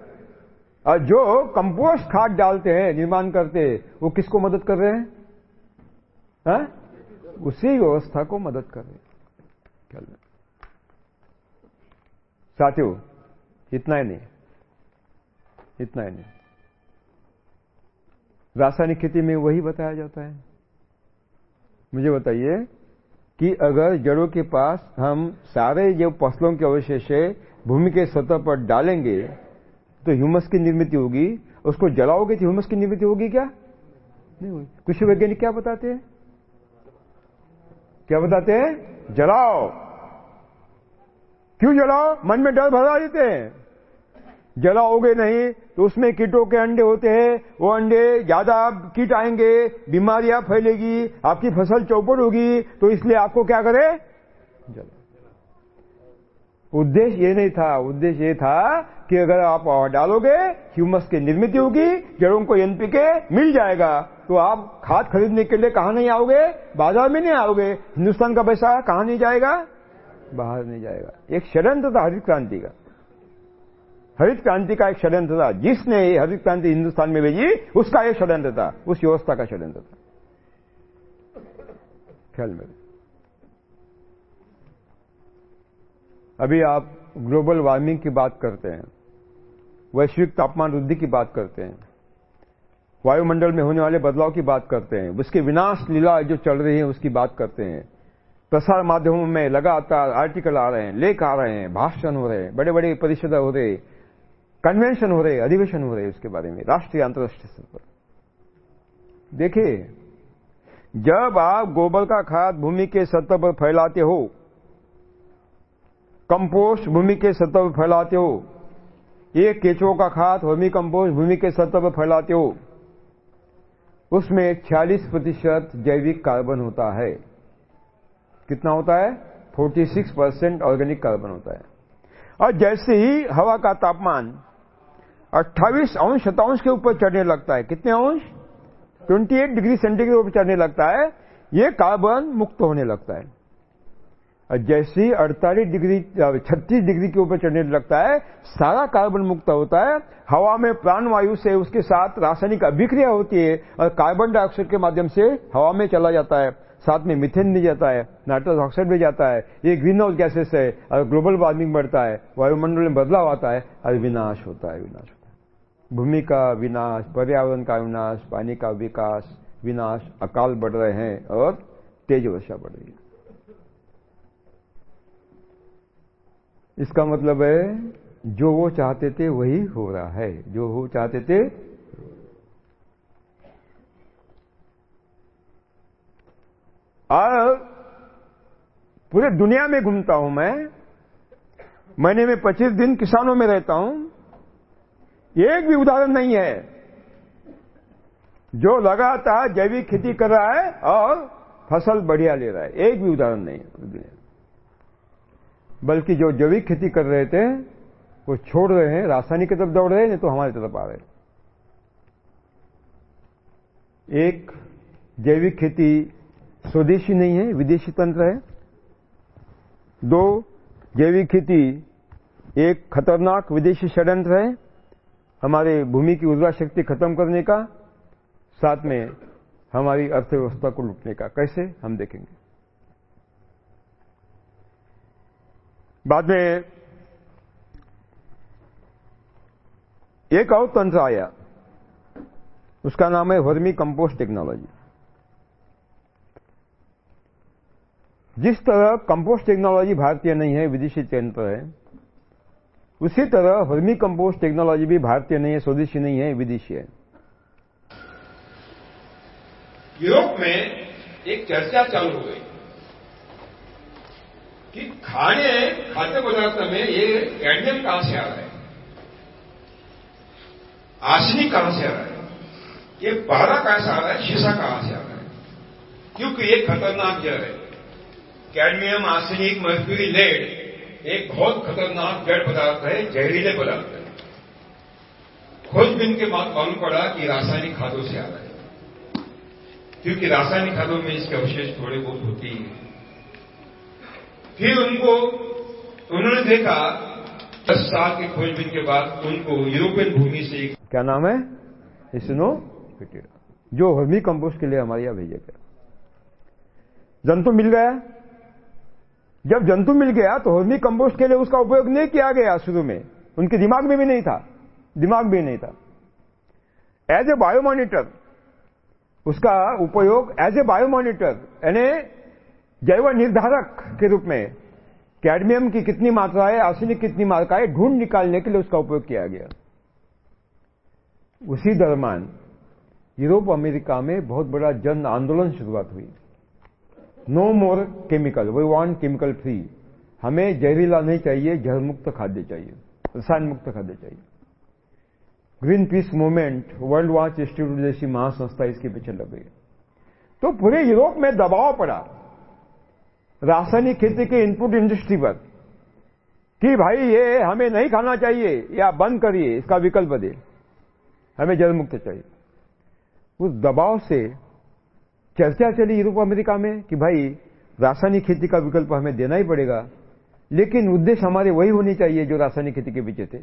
B: और जो कंपोस्ट खाद डालते हैं, निर्माण करते हैं, वो किसको मदद कर रहे हैं? हा? उसी व्यवस्था को मदद कर साथियों, इतना ही नहीं। इतना ही नहीं। रासायनिक खेती में वही बताया जाता है। मुझे बताइए कि अगर जड़ों के पास हम सारे जो फ़सलों के अवशेष भूमि के सतह पर डालेंगे तो ह्यूमस की निर्मित होगी। उसको जलाओगे तो ह्यूमस की निर्मित होगी क्या? नहीं होगी। कृषि वैज्ञानिक क्या बताते हैं? क्या बताते हैं? जलाओ। क्यों जलाओ? मन में डर भरा देते हैं। जलाओगे नहीं तो उसमें कीटों के अंडे होते हैं। वो अंडे ज़्यादा कीट आएँगे, बीमारियाँ फैलेगी, आपकी फ़सल चौपट होगी तो इसलिए आपको क्या करें? जला उद्देश्य ये नहीं था। उद्देश्य ये था कि अगर आप डालोगे, ह्यूमस की निर्मित होगी, जड़ों को एनपीके मिल जाएगा। तो आप खाद खरीदने के लिए कहाँ नहीं आओगे? बाज़ार में नहीं आओगे। हिंदुस्तान का पैसा कहाँ नहीं जाएगा? बाहर नहीं जाएगा। एक षड्यंत्र था हरित क्रांति का। हरित क्रांति का एक षड्यंत्र था। जिसने हरित क्रांति हिंदुस्तान में भेजी, उसका एक षड्यंत्र था। उस व्यवस्था का षडयंत्र था। ख्याल में अभी आप ग्लोबल वार्मिंग की बात करते हैं, वैश्विक तापमान वृद्धि की बात करते हैं, वायुमंडल में होने वाले बदलाव की बात करते हैं, उसके विनाश लीला जो चल रही है उसकी बात करते हैं। प्रसार माध्यमों में लगातार आर्टिकल आ रहे हैं, लेख आ रहे हैं, भाषण हो रहे हैं बड़े बड़े परिषद हो रहे कन्वेंशन हो रहे, अधिवेशन हो रहे उसके बारे में, राष्ट्रीय अंतर्राष्ट्रीय स्तर पर। देखिए, जब आप गोबर का खाद भूमि के सतह पर फैलाते हो कंपोस्ट भूमि के सतह पर फैलाते हो। एक केचुओं का खाद वर्मी कंपोस्ट भूमि के सतह पर फैलाते हो। उसमें 46 प्रतिशत जैविक कार्बन होता है। कितना होता है? 46 परसेंट ऑर्गेनिक कार्बन होता है। और जैसे ही हवा का तापमान 28 अंश शतांश के ऊपर चढ़ने लगता है, कितने अंश? 28 डिग्री सेंटीग्रेड ऊपर चढ़ने लगता है। ये कार्बन मुक्त होने लगता है। जैसे ही 48 डिग्री 36 डिग्री के ऊपर चढ़ने लगता है, सारा कार्बन मुक्त होता है। हवा में प्राणवायु से उसके साथ रासायनिक अभिक्रिया होती है और कार्बन डाइऑक्साइड के माध्यम से हवा में चला जाता है। साथ में मिथेन भी जाता है नाइट्रस ऑक्साइड भी जाता है। ये ग्रीन हाउस गैसेस है और ग्लोबल वार्मिंग बढ़ता है। वायुमंडल में बदलाव आता है और विनाश होता है, विनाश होता है। भूमि का विनाश, पर्यावरण का विनाश, पानी का विकास, विनाश, अकाल बढ़ रहे हैं और तेज वर्षा बढ़ रही है। इसका मतलब है, जो वो चाहते थे वही हो रहा है। जो वो चाहते थे और पूरे दुनिया में घूमता हूँ मैं। महीने में 25 दिन किसानों में रहता हूँ। एक भी उदाहरण नहीं है। जो लगातार जैविक खेती कर रहा है और फ़सल बढ़िया ले रहा है, एक भी उदाहरण नहीं है। बल्कि जो जैविक खेती कर रहे थे, वो छोड़ रहे हैं, रासायनिक की तरफ़ दौड़ रहे हैं, नहीं तो हमारी तरफ़ आ रहे एक, जैविक खेती स्वदेशी नहीं है, विदेशी तंत्र है। दो, जैविक खेती एक खतरनाक विदेशी षड्यंत्र है, हमारे भूमि की ऊर्जा शक्ति खत्म करने का, साथ में हमारी अर्थव्यवस्था को लूटने का। कैसे? हम देखेंगे। बाद में एक और तंत्र आया। उसका नाम है वर्मी कंपोस्ट टेक्नोलॉजी। जिस तरह कंपोस्ट टेक्नोलॉजी भारतीय नहीं है, विदेशी तंत्र है, उसी तरह वर्मी कंपोस्ट टेक्नोलॉजी भी भारतीय नहीं है, स्वदेशी नहीं है, विदेशी है।
C: यूरोप में एक चर्चा चालू हो गई। कि खाने, खाद्य पदार्थ में ये कैडमियम कहाँ से आ रहा है? आर्सेनिक कहाँ से आ रहा है? ये पारा कहाँ से आ रहा है? शीशा कहाँ से आ रहा है? क्योंकि ये खतरनाक जड़ है। कैडमियम, आर्सेनिक, मर्क्यूरी, लेड एक बहुत खतरनाक जड़ पदार्थ है, जहरीले पदार्थ है। खोजबीन के बाद मालूम पड़ा कि रासायनिक खादों से आ रहा है। क्योंकि रासायनिक खादों में इसके अवशेष थोड़े बहुत होते ही हैं। फिर उनको, उन्होंने देखा, दस साल की खोजबीन के बाद उनको यूरोपियन भूमि से
B: क्या नाम है? इसनो? जो हर्मी कंपोस्ट के लिए हमारे यहाँ भेजा गया जंतु मिल गया। जब जंतु मिल गया तो हॉर्मी कंपोस्ट के लिए उसका उपयोग नहीं किया गया शुरू में। उनके दिमाग में भी नहीं था। दिमाग भी नहीं था। एज ए बायोमोनिटर उसका उपयोग एज ए बायोमॉनिटर यानी जैव निर्धारक के रूप में कैडमियम की कितनी मात्रा है, आर्सेनिक कितनी मात्रा है, ढूंढ निकालने के लिए उसका उपयोग किया गया। उसी दरम्यान यूरोप, अमेरिका में बहुत बड़ा जन आंदोलन शुरुआत हुई। No more chemical we want chemical free हमें जहरीला नहीं चाहिए जहर मुक्त खाद्य चाहिए रसायन मुक्त खाद्य चाहिए। Greenpeace movement Worldwatch Institute जैसी महासंस्था इसके पीछे लग गई। तो पूरे यूरोप में दबाव पड़ा। रासायनिक खेती के इनपुट इंडस्ट्री पर कि भाई ये हमें नहीं खाना चाहिए या बंद करिए, इसका विकल्प दे। हमें जल मुक्त चाहिए। उस दबाव से चर्चा चली यूरोप अमेरिका में कि भाई रासायनिक खेती का विकल्प हमें देना ही पड़ेगा। लेकिन उद्देश्य हमारे वही होनी चाहिए जो रासायनिक खेती के पीछे थे।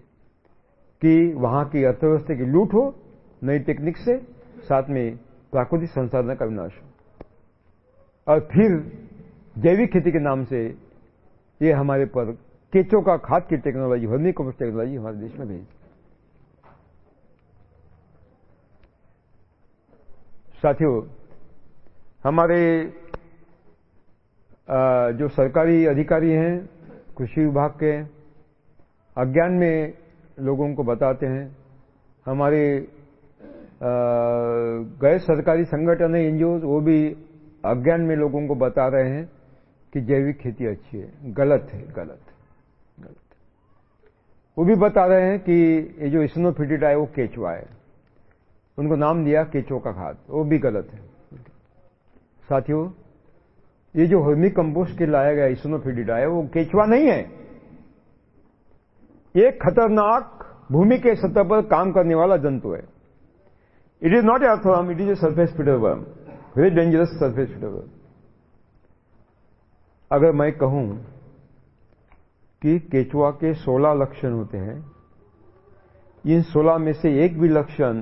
B: कि वहाँ की अर्थव्यवस्था की लूट हो, नई टेक्निक से, साथ में प्राकृतिक संसाधन का विनाश हो। और फिर जैविक खेती के नाम से ये हमारे पर केचों का खाद की टेक्नोलॉजी वर्मी कंपोस्ट टेक्नोलॉजी हमारे देश में भेज साथियों, हमारे जो सरकारी अधिकारी हैं, कृषि विभाग के, अज्ञान में लोगों को बताते हैं, हमारे गैर सरकारी संगठन है, एनजीओ, वो भी अज्ञान में लोगों को बता रहे हैं। कि जैविक खेती अच्छी है। गलत है, गलत गलत। वो भी बता रहे हैं कि ये जो स्नोफिटिड है, वो केचुआ है। उनको नाम दिया केचो का खाद। वो भी गलत है। साथियों, ये जो हर्मी कंपोस्ट के लाया गया स्नोफिटिडा है, वो केचुआ नहीं है। ये खतरनाक भूमि के सतह पर काम करने वाला जंतु है। It is not a earthworm it is a surface feeder worm very dangerous surface feeder worm अगर मैं कहूँ कि केचुआ के 16 लक्षण होते हैं। इन 16 में से एक भी लक्षण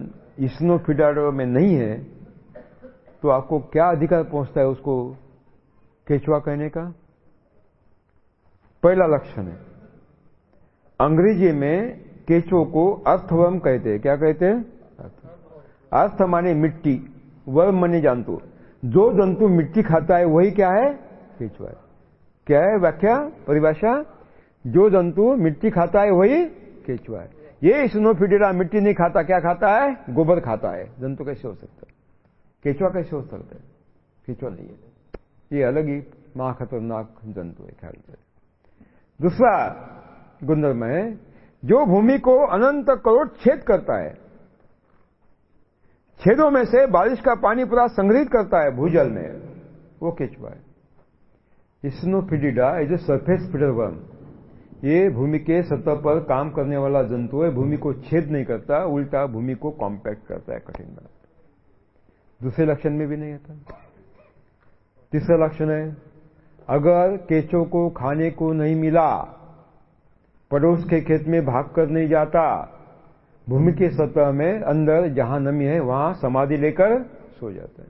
B: स्नोफिडाडो में नहीं है तो आपको क्या अधिकार पहुँचता है उसको केचुआ कहने का? पहला लक्षण है। अंग्रेज़ी में केचो को अर्थवर्म कहते हैं। क्या कहते हैं? अर्थ माने मिट्टी वर्म माने जंतु। जो जंतु मिट्टी खाता है, वही क्या है? केचुआ है। क्या है व्याख्या? परिभाषा? जो जंतु मिट्टी खाता है, वही केचुआ है। ये स्नोफिडेरा मिट्टी नहीं खाता, क्या खाता है? गोबर खाता है। जंतु कैसे हो सकता है? केचुआ कैसे हो सकता है? केचुआ नहीं है। ये अलग ही माँ खतरनाक जंतु है, ख्याल से। दूसरा गुंधर्म है, जो भूमि को अनंत करोड़ छेद करता है। छेदों में से बारिश का पानी पूरा संग्रहित करता है भूजल में। वो केचुआ है। स्नोफिडिडा is a surface feeder worm ये भूमि के सतह पर काम करने वाला जंतु है, भूमि को छेद नहीं करता, उल्टा भूमि को कॉम्पैक्ट करता है, कठिन बनाता दूसरे लक्षण में भी नहीं आता। तीसरा लक्षण है, अगर केचों को खाने को नहीं मिला, पड़ोस के खेत में भाग कर नहीं जाता, भूमि के सतह में अंदर जहाँ नमी है, वहाँ समाधि लेकर सो जाता है।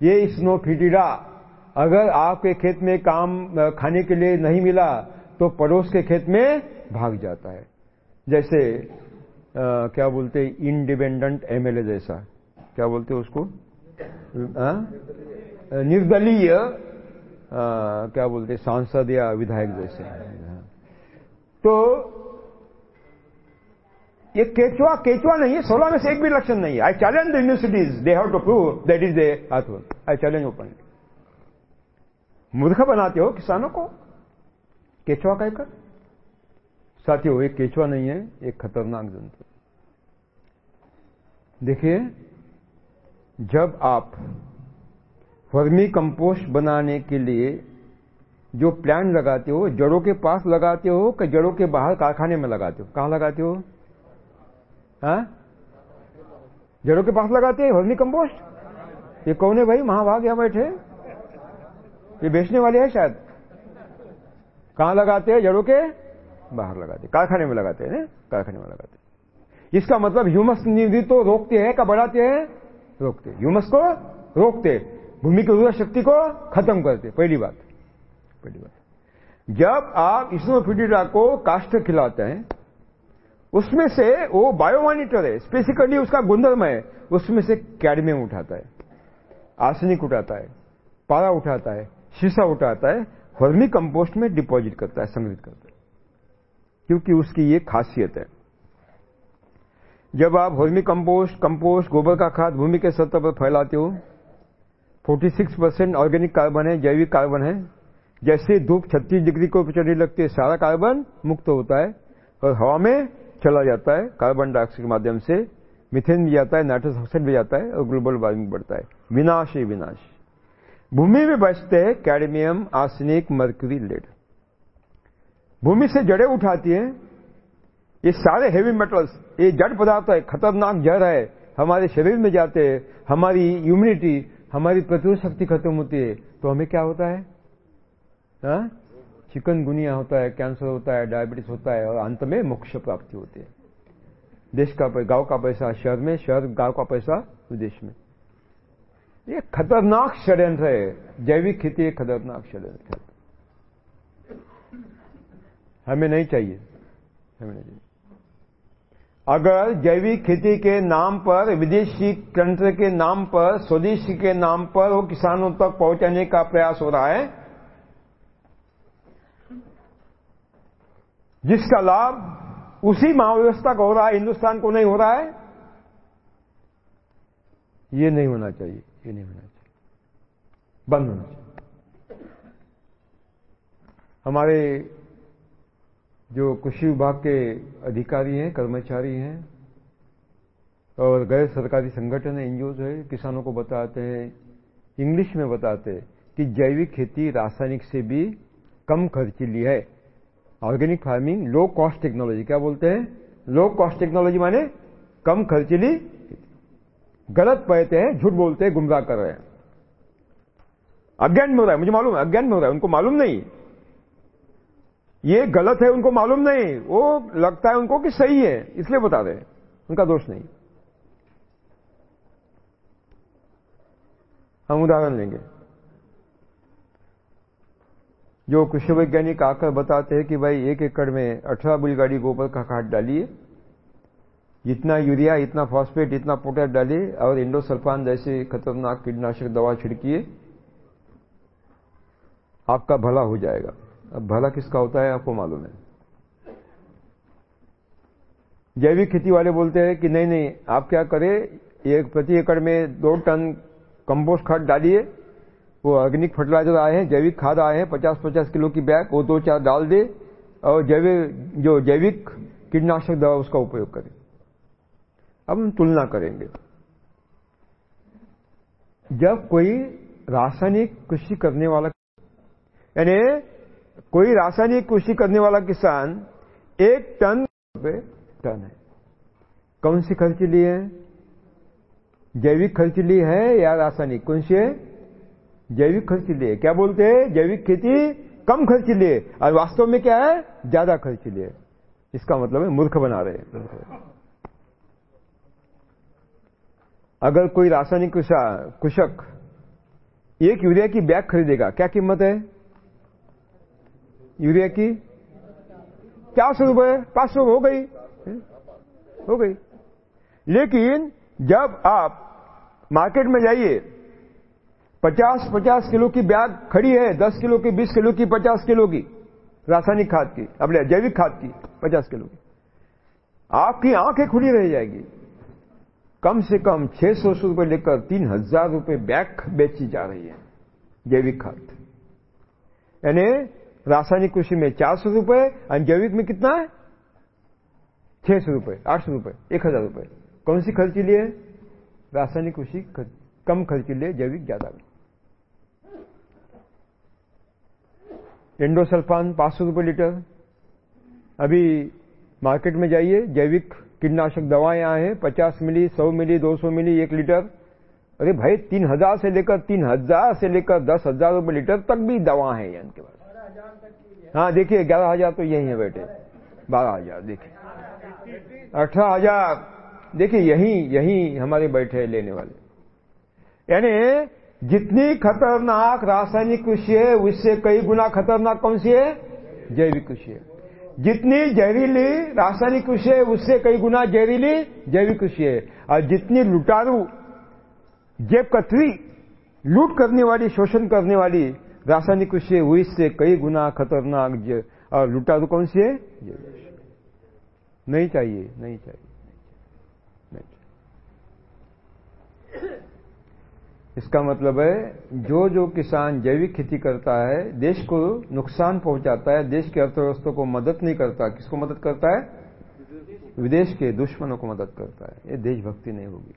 B: ये स्नोफिटिडा अगर आपके खेत में काम खाने के लिए नहीं मिला तो पड़ोस के खेत में भाग जाता है। जैसे आ, क्या बोलते इंडिपेंडेंट एमएलए जैसा। क्या बोलते उसको? निर्दलीय क्या बोलते सांसद या विधायक जैसे। तो ये केचुआ केचुआ नहीं है सोलह में से एक भी लक्षण नहीं है। I challenge the universities they have to prove that is they I challenge open मूर्ख बनाते हो किसानों को? केचुआ कहकर? साथियों, एक केचुआ नहीं है, एक खतरनाक जंतु। देखिए, जब आप वर्मी कंपोस्ट बनाने के लिए जो प्लांट लगाते हो, जड़ों के पास लगाते हो कि जड़ों के बाहर कारखाने में लगाते हो? कहाँ लगाते हो? हाँ? जड़ों के पास लगाते हैं वर्मी कंपोस्ट? ये कौन है भाई? महाभाग यहाँ बैठे। ये बेचने वाले हैं शायद। कहाँ लगाते हैं? जड़ों के बाहर लगाते कारखाने में लगाते हैं कारखाने में लगाते इसका मतलब ह्यूमस निधि तो रोकते हैं, का बढ़ाते हैं, रोकते ह्यूमस को रोकते भूमि की उर्वरा शक्ति को खत्म करते पहली बात। पहली बात। जब आप इसनोफिडिडा को काष्ठ खिलाते हैं, उसमें से वो बायोमॉनिटर है। स्पेसिकली उसका गुणधर्म है। उसमें से कैडमियम उठाता है। आर्सेनिक उठाता है। पारा उठाता है। शीशा उठाता है, वर्मी कंपोस्ट में डिपॉजिट करता है, संग्रहित करता है। क्योंकि उसकी ये खासियत है। जब आप वर्मी कंपोस्ट कंपोस्ट, गोबर का खाद भूमि के सतह पर फैलाते हो 46 परसेंट ऑर्गेनिक कार्बन है, जैविक कार्बन है, जैसे धूप 36 डिग्री को चढ़ने लगती है, सारा कार्बन मुक्त होता है और हवा में चला जाता है कार्बन डाइऑक्साइड के माध्यम से मिथेन भी जाता है नाइट्रस ऑक्साइड भी जाता है और ग्लोबल वार्मिंग बढ़ता है। विनाश ही विनाश। भूमि में बचते हैं कैडमियम, आर्सेनिक, मर्क्यूरी, लेड। भूमि से जड़ें उठाती है। ये सारे हेवी मेटल्स ये जड़ पदार्थ है, खतरनाक जड़ है। हमारे शरीर में जाते हैं, हमारी इम्यूनिटी हमारी प्रतिरोध शक्ति खत्म होती है। तो हमें क्या होता है? हा? चिकन गुनिया होता है कैंसर होता है डायबिटीज़ होता है और अंत में मोक्ष प्राप्ति होती है। देश का गाँव का पैसा, शहर में, शहर, गाँव का पैसा, विदेश में। ये खतरनाक षड्यंत्र है। जैविक खेती एक खतरनाक षड्यंत्र है। हमें नहीं चाहिए। हमें नहीं चाहिए। अगर जैविक खेती के नाम पर, विदेशी तंत्र के नाम पर, स्वदेशी के नाम पर वो किसानों तक पहुँचाने का प्रयास हो रहा है, जिसका लाभ उसी महाव्यवस्था को हो रहा है, हिंदुस्तान को नहीं हो रहा है, ये नहीं होना चाहिए। ये नहीं होना चाहिए बंद होना चाहिए। हमारे जो कृषि विभाग के अधिकारी हैं, कर्मचारी हैं, और गैर सरकारी संगठन है एनजीओ है, किसानों को बताते हैं, इंग्लिश में बताते हैं कि जैविक खेती रासायनिक से भी कम खर्चीली है। Organic farming low cost technology क्या बोलते हैं? लो कॉस्ट टेक्नोलॉजी माने कम खर्चीली गलत कहते हैं, झूठ बोलते हैं, गुमराह कर रहे हैं। अज्ञान में हो रहा है, मुझे मालूम है, अज्ञान में हो रहा है, उनको मालूम नहीं। ये गलत है, उनको मालूम नहीं। वो लगता है उनको कि सही है, इसलिए बता रहे हैं। उनका दोष नहीं। हम उदाहरण लेंगे। जो कृषि वैज्ञानिक आकर बताते हैं कि भाई एक एकड़ में अठारह बुलगाड़ी गोबर का खाद डालिए। इतना यूरिया, इतना फॉस्फेट इतना पोटैश डालिए और इंडोसल्फान जैसे खतरनाक कीटनाशक दवा छिड़किए आपका भला हो जाएगा। अब भला किसका होता है, आपको मालूम है। जैविक खेती वाले बोलते हैं कि नहीं नहीं, आप क्या करें, एक प्रति एकड़ में दो टन कंपोस्ट खाद डालिए, वो ऑर्गेनिक फर्टिलाइज़र आए हैं, जैविक खाद आए हैं पचास पचास किलो की बैग, वो दो चार डाल दे और जैविक, जो जैविक कीटनाशक दवा, उसका उपयोग करें। अब हम तुलना करेंगे। जब कोई रासायनिक कृषि करने वाला यानी कोई रासायनिक कृषि करने वाला किसान एक टन पे टन है। कौन सी खर्च ली है? जैविक खर्च ली है या रासायनिक? कौन सी है? जैविक खर्च लिए क्या बोलते हैं? जैविक खेती कम खर्च लिए और वास्तव में क्या है? ज़्यादा खर्च लिए इसका मतलब है मूर्ख बना रहे अगर कोई रासायनिक कुशक एक यूरिया की बैग खरीदेगा, क्या कीमत है? यूरिया की? चार सौ रुपए, पाँच सौ हो गई। हो गई। लेकिन जब आप मार्केट में जाइए, पचास पचास किलो की बैग खड़ी है, दस किलो की, बीस किलो की, पचास किलो की, रासायनिक खाद की, अपने जैविक खाद की, पचास किलो की, आपकी आँखें खुली रह जाएगी। कम से कम छह सौ रुपए लेकर तीन हज़ार रुपए बैक बेची जा रही है जैविक खाद। यानी रासायनिक कृषि में चार सौ रुपए और जैविक में कितना है? छह सौ रुपए, आठ सौ रुपए, एक हज़ार रुपए। कौन सी खर्ची लिए? रासायनिक कृषि कम खर्ची लिए जैविक ज़्यादा। एंडोसल्फान पाँच सौ रुपए लीटर। अभी मार्केट में जाइए, जैविक कीटनाशक दवाएँ आए हैं, पचास मिली, सौ मिली, दो सौ मिली एक लीटर। अरे भाई, तीन हज़ार से लेकर तीन हज़ार से लेकर दस हज़ार रुपए लीटर तक भी दवा है इनके पास। हाँ देखिए, ग्यारह हज़ार तो यही है बेटे। बारह हज़ार, देखिए। अठारह हज़ार, देखिए, यही यही हमारे बैठे लेने वाले। यानी जितनी खतरनाक रासायनिक कृषि है, उससे कई गुना खतरनाक कौन सी है? जैविक कृषि है। जितनी जहरीली रासायनिक कृषि है, उससे कई गुना जहरीली जैविक कृषि है। और जितनी लुटारू, जेब कतरी लूट करने वाली, शोषण करने वाली रासायनिक कृषि है, वो इससे कई गुना खतरनाक और लुटारू कौन सी है? नहीं चाहिए नहीं चाहिए। इसका मतलब है, जो जो किसान जैविक खेती करता है, देश को नुकसान पहुंचाता है, देश की अर्थव्यवस्था को मदद नहीं करता, किसको मदद करता है? विदेश के दुश्मनों को मदद करता है। ये देशभक्ति नहीं होगी।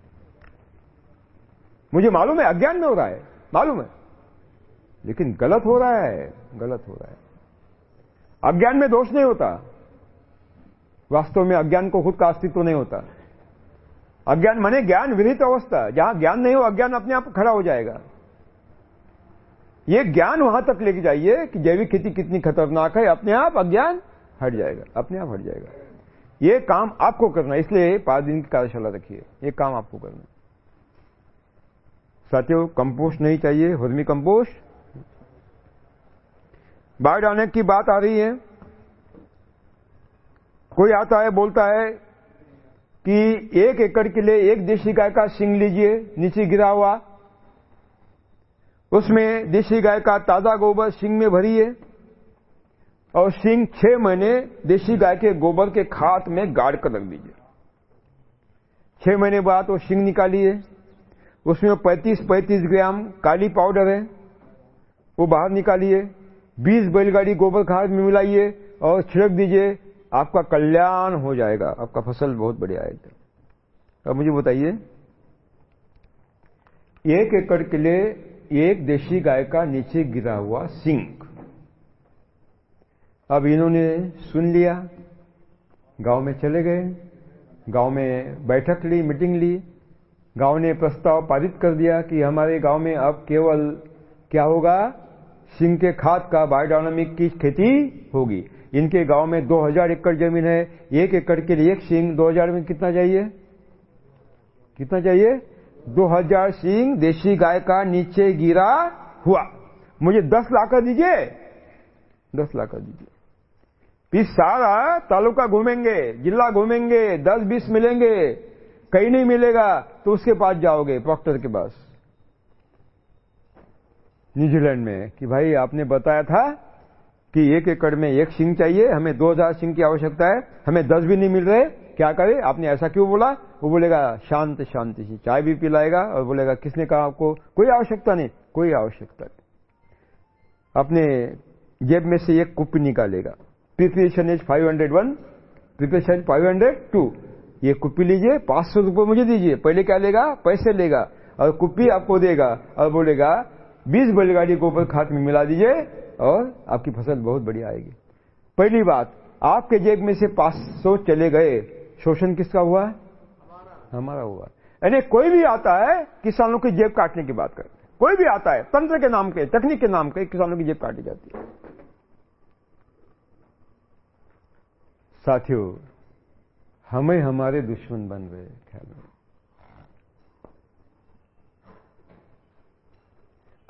B: मुझे मालूम है, अज्ञान में हो रहा है, मालूम है। लेकिन गलत हो रहा है, गलत हो रहा है। अज्ञान में दोष नहीं होता। वास्तव में अज्ञान को खुद का अस्तित्व नहीं होता। अज्ञान माने ज्ञान विरहित अवस्था, जहाँ ज्ञान नहीं हो, अज्ञान अपने आप खड़ा हो जाएगा। ये ज्ञान वहाँ तक लेके जाइए कि जैविक खेती कितनी खतरनाक है, अपने आप अज्ञान हट जाएगा, अपने आप हट जाएगा। ये काम आपको करना इसलिए पाँच दिन की कार्यशाला रखिए, ये काम आपको करना साथियों, कंपोस्ट नहीं चाहिए, हर्मी कंपोस्ट। आने की बात आ रही है। कोई आता है, बोलता है कि एक एकड़ के लिए एक देशी गाय का सिंग लीजिए, नीचे गिरा हुआ। उसमें देशी गाय का ताज़ा गोबर सिंग में भरिए और सिंग छह महीने देशी गाय के गोबर के खात में गाड़ कर रख दीजिए। छह महीने बाद वो सिंग निकालिए। उसमें 35-35 ग्राम काली पाउडर है, वो बाहर निकालिए। 20 बैलगाड़ी गोबर खाद में मिलाइए और छिड़क दीजिए। आपका कल्याण हो जाएगा, आपका फ़सल बहुत बढ़िया आएगा अब मुझे बताइए, एक एकड़ के लिए एक देशी गाय का नीचे गिरा हुआ सिंक, अब इन्होंने सुन लिया, गाँव में चले गए, गाँव में बैठक ली, मीटिंग ली, गाँव ने प्रस्ताव पारित कर दिया कि हमारे गाँव में अब केवल क्या होगा सिंह के खाद का बायोडायनामिक की खेती होगी। इनके गाँव में 2000 एकड़ ज़मीन है। एक एकड़ के लिए एक सिंह 2000 में कितना चाहिए? कितना चाहिए? 2000 सिंह देशी गाय का नीचे गिरा हुआ। मुझे 10 लाख का दीजिए। 10 लाख का दीजिए। फिर सारा तालुका घूमेंगे, जिला घूमेंगे 10 20 मिलेंगे, कहीं नहीं मिलेगा तो उसके पास जाओगे प्रॉक्टर के पास। न्यूजीलैंड में कि भाई आपने बताया था कि एक एकड़ में एक सिंह चाहिए, हमें 2000 सिंह की आवश्यकता है, हमें 10 भी नहीं मिल रहे, क्या करें? आपने ऐसा क्यों बोला? वो बोलेगा, शांत, शांति से चाय भी पिलाएगा और बोलेगा, किसने कहा आपको? कोई आवश्यकता नहीं, कोई आवश्यकता नहीं। अपने जेब में से एक कुप्पी निकालेगा। प्रिपरेशन इज़ 501 प्रिपरेशन 502 ये कुप्पी लीजिए, पाँच सौ रुपये मुझे दीजिए, पहले क्या लेगा? पैसे लेगा। और कुप्पी आपको देगा और बोलेगा, बीस बैलगाड़ी को ऊपर खाद में मिला दीजिए और आपकी फ़सल बहुत बढ़िया आएगी। पहली बात, आपके जेब में से पाँच सौ चले गए। शोषण किसका हुआ है? हमारा हुआ। यानी कोई भी आता है, किसानों की जेब काटने की बात करते कोई भी आता है, तंत्र के नाम के तकनीक के नाम के किसानों की जेब काटी जाती है। साथियों, हमें हमारे दुश्मन बन गए, ख्याल में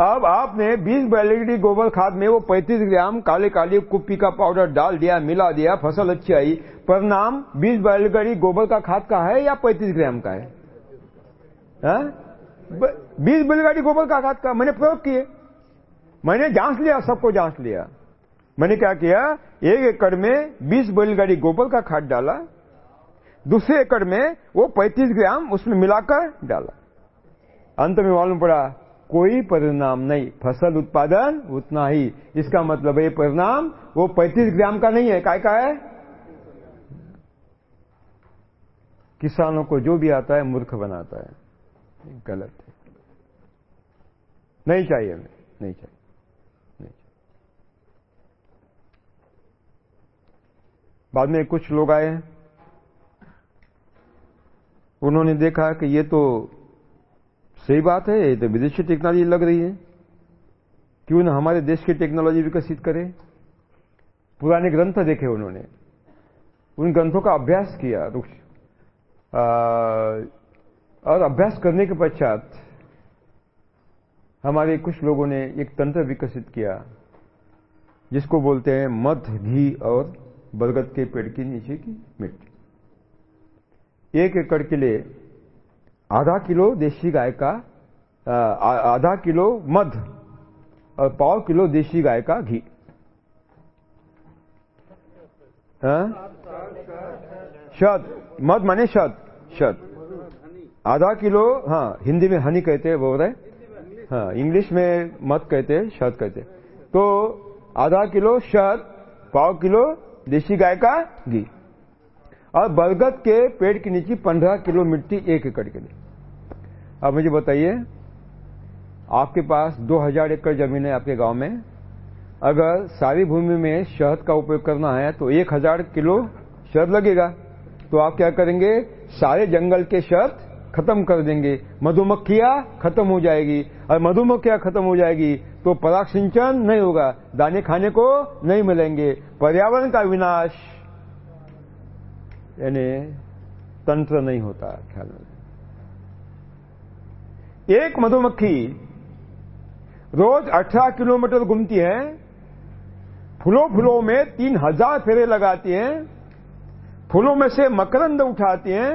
B: अब आपने 20 बैलेगडी गोबर खाद में वो 35 ग्राम काले काले कुप्पी का पाउडर डाल दिया, मिला दिया, फ़सल अच्छी आई। परिणाम 20 बैलगाड़ी गोबर का खाद का है या 35 ग्राम का है? बीस बैलगाड़ी गोबर का खाद का मैंने प्रयोग किए। मैंने जाँच लिया, सबको जाँच लिया। मैंने क्या किया? एक एकड़ में 20 बैलगाड़ी गोबर का खाद डाला। दूसरे एकड़ में वो 35 ग्राम उसमें मिलाकर डाला। अंत में मालूम पड़ा कोई परिणाम नहीं। फ़सल उत्पादन उतना ही। इसका मतलब है परिणाम, वो 35 ग्राम का नहीं है। काय का है? किसानों को जो भी आता है, मूर्ख बनाता है। गलत है। नहीं चाहिए हमें। नहीं चाहिए। बाद में कुछ लोग आए उन्होंने देखा कि ये तो सही बात है, ये तो विदेशी टेक्नोलॉजी लग रही है। क्यों ना हमारे देश की टेक्नोलॉजी विकसित करें? पुराने ग्रंथ देखे उन्होंने। उन ग्रंथों का अभ्यास किया और अभ्यास करने के पश्चात हमारे कुछ लोगों ने एक तंत्र विकसित किया, जिसको बोलते हैं मध, घी और बरगद के पेड़ के नीचे की मिट्टी। एक एकड़ के लिए आधा किलो देशी गाय का आधा किलो मध और पाव किलो देशी गाय का घी। शद। मध माने शद। शद। आधा किलो हाँ हिंदी में हनी कहते हैं बोल रहे हाँ। इंग्लिश में मध कहते हैं, शद कहते तो आधा किलो शद, पाव किलो देशी गाय का घी। और बरगद के पेड़ के नीचे पंद्रह किलो मिट्टी एक एकड़ के लिए। अब मुझे बताइए, आपके पास 2000 एकड़ ज़मीन है आपके गाँव में। अगर सारी भूमि में शहद का उपयोग करना है तो 1000 किलो शहद लगेगा। तो आप क्या करेंगे? सारे जंगल के शहद खत्म कर देंगे। मधुमक्खियाँ खत्म हो जाएगी। और मधुमक्खियाँ खत्म हो जाएगी तो पराग सिंचन नहीं होगा, दाने खाने को नहीं मिलेंगे। पर्यावरण का विनाश। यानी तंत्र नहीं होता, ख्याल में एक मधुमक्खी रोज 18 किलोमीटर घूमती है फूलों फूलों में तीन हज़ार फेरे लगाती हैं, फूलों में से मकरंद उठाती हैं,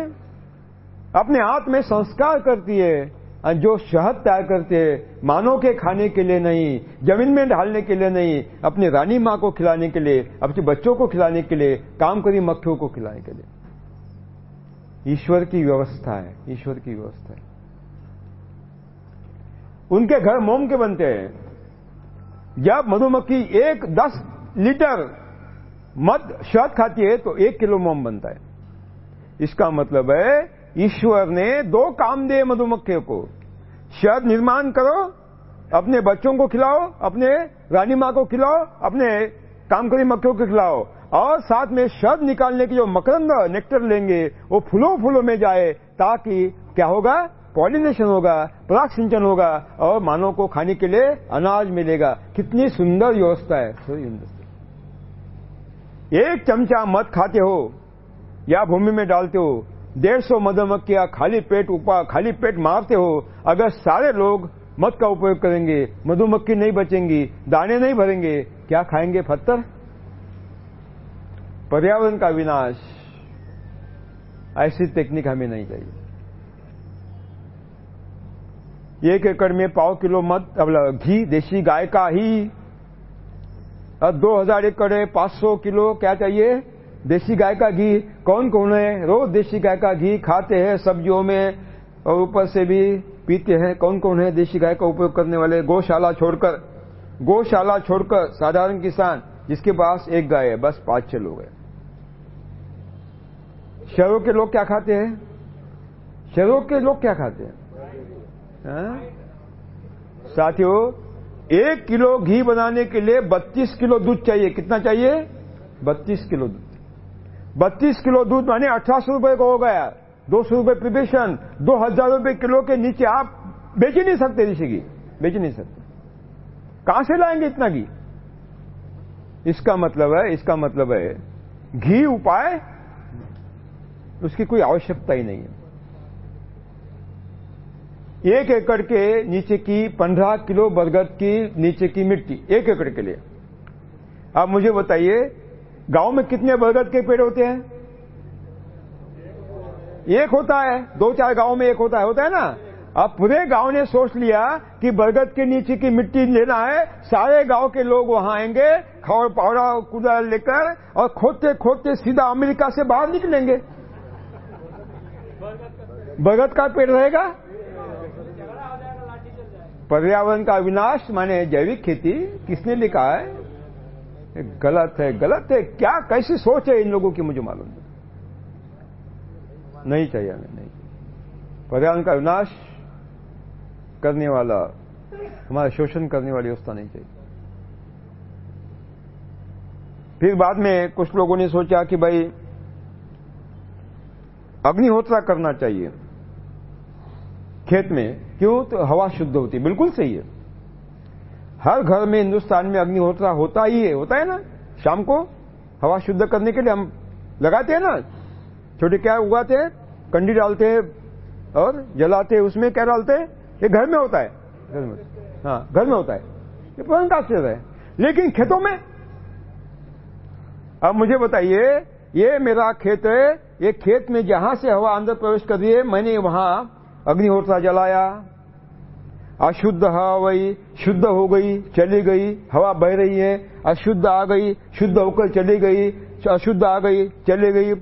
B: अपने हाथ में संस्कार करती है जो शहद तैयार करते हैं, मानव के खाने के लिए नहीं, ज़मीन में ढालने के लिए नहीं, अपनी रानी माँ को खिलाने के लिए, अपने बच्चों को खिलाने के लिए, काम करी मक्खियों को खिलाने के लिए। ईश्वर की व्यवस्था है, ईश्वर की व्यवस्था है। उनके घर मोम के बनते हैं। जब मधुमक्खी एक दस लीटर मध शहद खाती है तो एक किलो मोम बनता है। इसका मतलब है, ईश्वर ने दो काम दिए मधुमक्खियों को। शहद निर्माण करो, अपने बच्चों को खिलाओ, अपने रानी माँ को खिलाओ, अपने कामकरी मक्खियों को खिलाओ। और साथ में शहद निकालने की जो मकरंद नेक्टर लेंगे, वो फूलों फूलों में जाए, ताकि क्या होगा? पॉलिनेशन होगा, पराग सिंचन होगा और मानव को खाने के लिए अनाज मिलेगा। कितनी सुंदर व्यवस्था है एक चमचा मध खाते हो या भूमि में डालते हो, डेढ़ सौ मधुमक्खियाँ खाली पेट ऊपर खाली पेट मारते हो, अगर सारे लोग मध का उपयोग करेंगे, मधुमक्खी नहीं बचेंगी, दाने नहीं भरेंगे, क्या खाएँगे पत्थर पर्यावरण का विनाश, ऐसी टेक्निक हमें नहीं चाहिए। एक एकड़ में पाव किलो मध घी देशी गाय का ही। अब दो हज़ार एकड़ है, पाँच सौ किलो, क्या चाहिए? देशी गाय का घी। कौन कौन है? रोज देशी गाय का घी खाते हैं सब्जियों में, और ऊपर से भी पीते हैं। कौन कौन है देशी गाय का उपयोग करने वाले? गौशाला छोड़कर। गौशाला छोड़कर, साधारण किसान, जिसके पास एक गाय है, बस पाँच छह लोग हैं। शहरों के लोग क्या खाते हैं? शहरों के लोग क्या खाते हाँ? साथियों, एक किलो घी बनाने के लिए 32 किलो दूध चाहिए। कितना चाहिए? 32 किलो दूध। 32 किलो दूध माने अठारह सौ रुपए का हो गया। दो सौ रुपए प्रिपेशन, दो हज़ार रुपए किलो के नीचे आप बेच ही नहीं सकते ऋषि घी बेच नहीं सकते। कहाँ से लाएँगे इतना घी? इसका मतलब है, इसका मतलब है, घी उपाय, उसकी कोई आवश्यकता ही नहीं है। एक एकड़ के नीचे की पंद्रह किलो बरगद की नीचे की मिट्टी, एक एकड़ के लिए। आप मुझे बताइए, गाँव में कितने बरगद के पेड़ होते हैं? एक होता है, दो चार गाँव में एक होता है होता है ना? अब पूरे गाँव ने सोच लिया कि बरगद के नीचे की मिट्टी लेना है, सारे गाँव के लोग वहाँ आएँगे खौड़ पावड़ा कुदा लेकर और खोदते खोदते सीधा अमेरिका से बाहर निकलेंगे। बरगद का पेड़ रहेगा? पर्यावरण का विनाश माने जैविक खेती किसने लिखा है? गलत है गलत है। क्या, कैसी सोच है इन लोगों की मुझे मालूम नहीं। नहीं चाहिए हमें, नहीं पर्यावरण का विनाश करने वाला, हमारा शोषण करने वाली व्यवस्था नहीं चाहिए। फिर बाद में कुछ लोगों ने सोचा कि भाई, अग्निहोत्रा करना चाहिए। खेत में क्यों? तो हवा शुद्ध होती, बिल्कुल सही है। हर घर में हिंदुस्तान में अग्निहोत्रा होता ही है, होता है ना? शाम को हवा शुद्ध करने के लिए हम लगाते हैं ना? छोटे क्या उगाते हैं? कंडी डालते हैं और जलाते हैं, उसमें क्या डालते हैं? ये घर में होता है। घर में हाँ घर में होता है। ये पुराने आश्चर्य है। लेकिन खेतों में? अब मुझे बताइए, ये मेरा खेत है, ये खेत में जहाँ से हवा अंदर प्रवेश कर रही है, मैंने वहाँ अग्निहोत्रा जलाया। अशुद्ध हवा वही, शुद्ध हो गई, चली गई, हवा बह रही है। अशुद्ध आ गई, शुद्ध होकर चली गई, अशुद्ध आ गई, चली गई।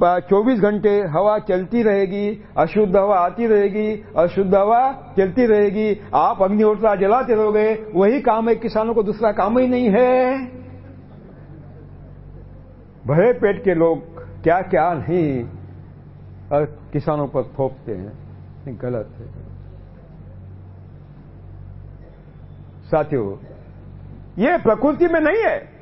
B: 24 घंटे हवा चलती रहेगी, अशुद्ध हवा आती रहेगी, अशुद्ध हवा चलती रहेगी। आप अग्निहोत्रा जलाते रहोगे, वही काम है, किसानों को दूसरा काम ही नहीं है। भरे पेट के लोग क्या क्या नहीं किसानों पर थोपते हैं। गलत है। साथियों, ये प्रकृति में नहीं है।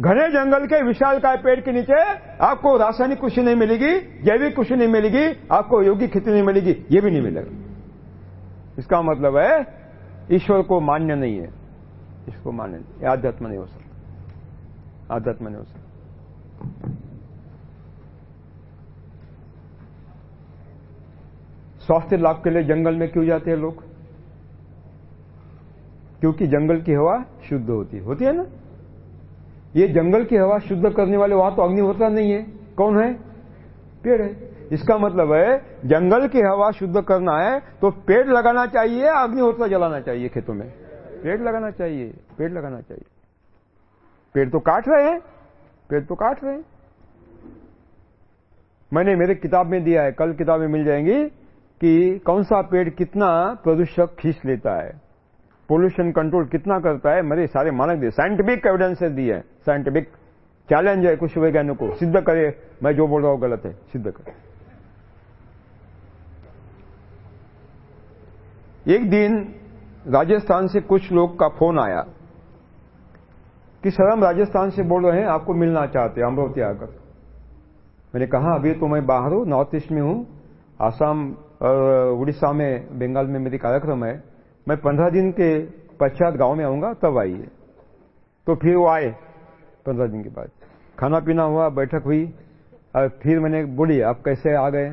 B: घने जंगल के विशाल काय पेड़ के नीचे आपको रासायनिक कृषि नहीं मिलेगी, जैविक कृषि नहीं मिलेगी, आपको योगी खेती नहीं मिलेगी, ये भी नहीं मिलेगा। इसका मतलब है, ईश्वर को मान्य नहीं है। इसको मान्य आध्यात्म नहीं हो सकता। आध्यात्म नहीं हो सकता। स्वास्थ्य लाभ के लिए जंगल में क्यों जाते हैं लोग? क्योंकि जंगल की हवा शुद्ध होती है। होती है ना? ये जंगल की हवा शुद्ध करने वाले, वहाँ तो अग्निहोत्रा नहीं है। कौन है? पेड़ है। इसका मतलब है, जंगल की हवा शुद्ध करना है तो पेड़ लगाना चाहिए, अग्निहोत्रा जलाना चाहिए खेतों में। पेड़ लगाना चाहिए, पेड़ लगाना चाहिए। पेड़ तो काट रहे हैं, पेड़ तो काट रहे हैं। मैंने मेरे किताब में दिया है, कल किताब में मिल जाएँगी। कि कौन सा पेड़ कितना प्रदूषक खींच लेता है? पोल्यूशन कंट्रोल कितना करता है? मेरे सारे मानक दिए। साइंटिफिक एविडेंस दिए साइंटिफिक चैलेंज है कुछ वैज्ञानिक को। सिद्ध करे मैं जो बोल रहा हूँ गलत है। सिद्ध करे एक दिन राजस्थान से कुछ लोग का फ़ोन आया। कि सर हम राजस्थान से बोल रहे हैं, आपको मिलना चाहते हैं, अमरावती आकर। मैंने कहा, अभी तो मैं बाहर हूँ, नॉर्थ ईस्ट में हूँ। आसाम उड़ीसा में, बंगाल में मेरी कार्यक्रम है। मैं पंद्रह दिन के पश्चात गाँव में आऊँगा, तब आइए। तो फिर वो आए, पंद्रह दिन के बाद। खाना पीना हुआ, बैठक हुई, और फिर मैंने बोली, आप कैसे आ गए?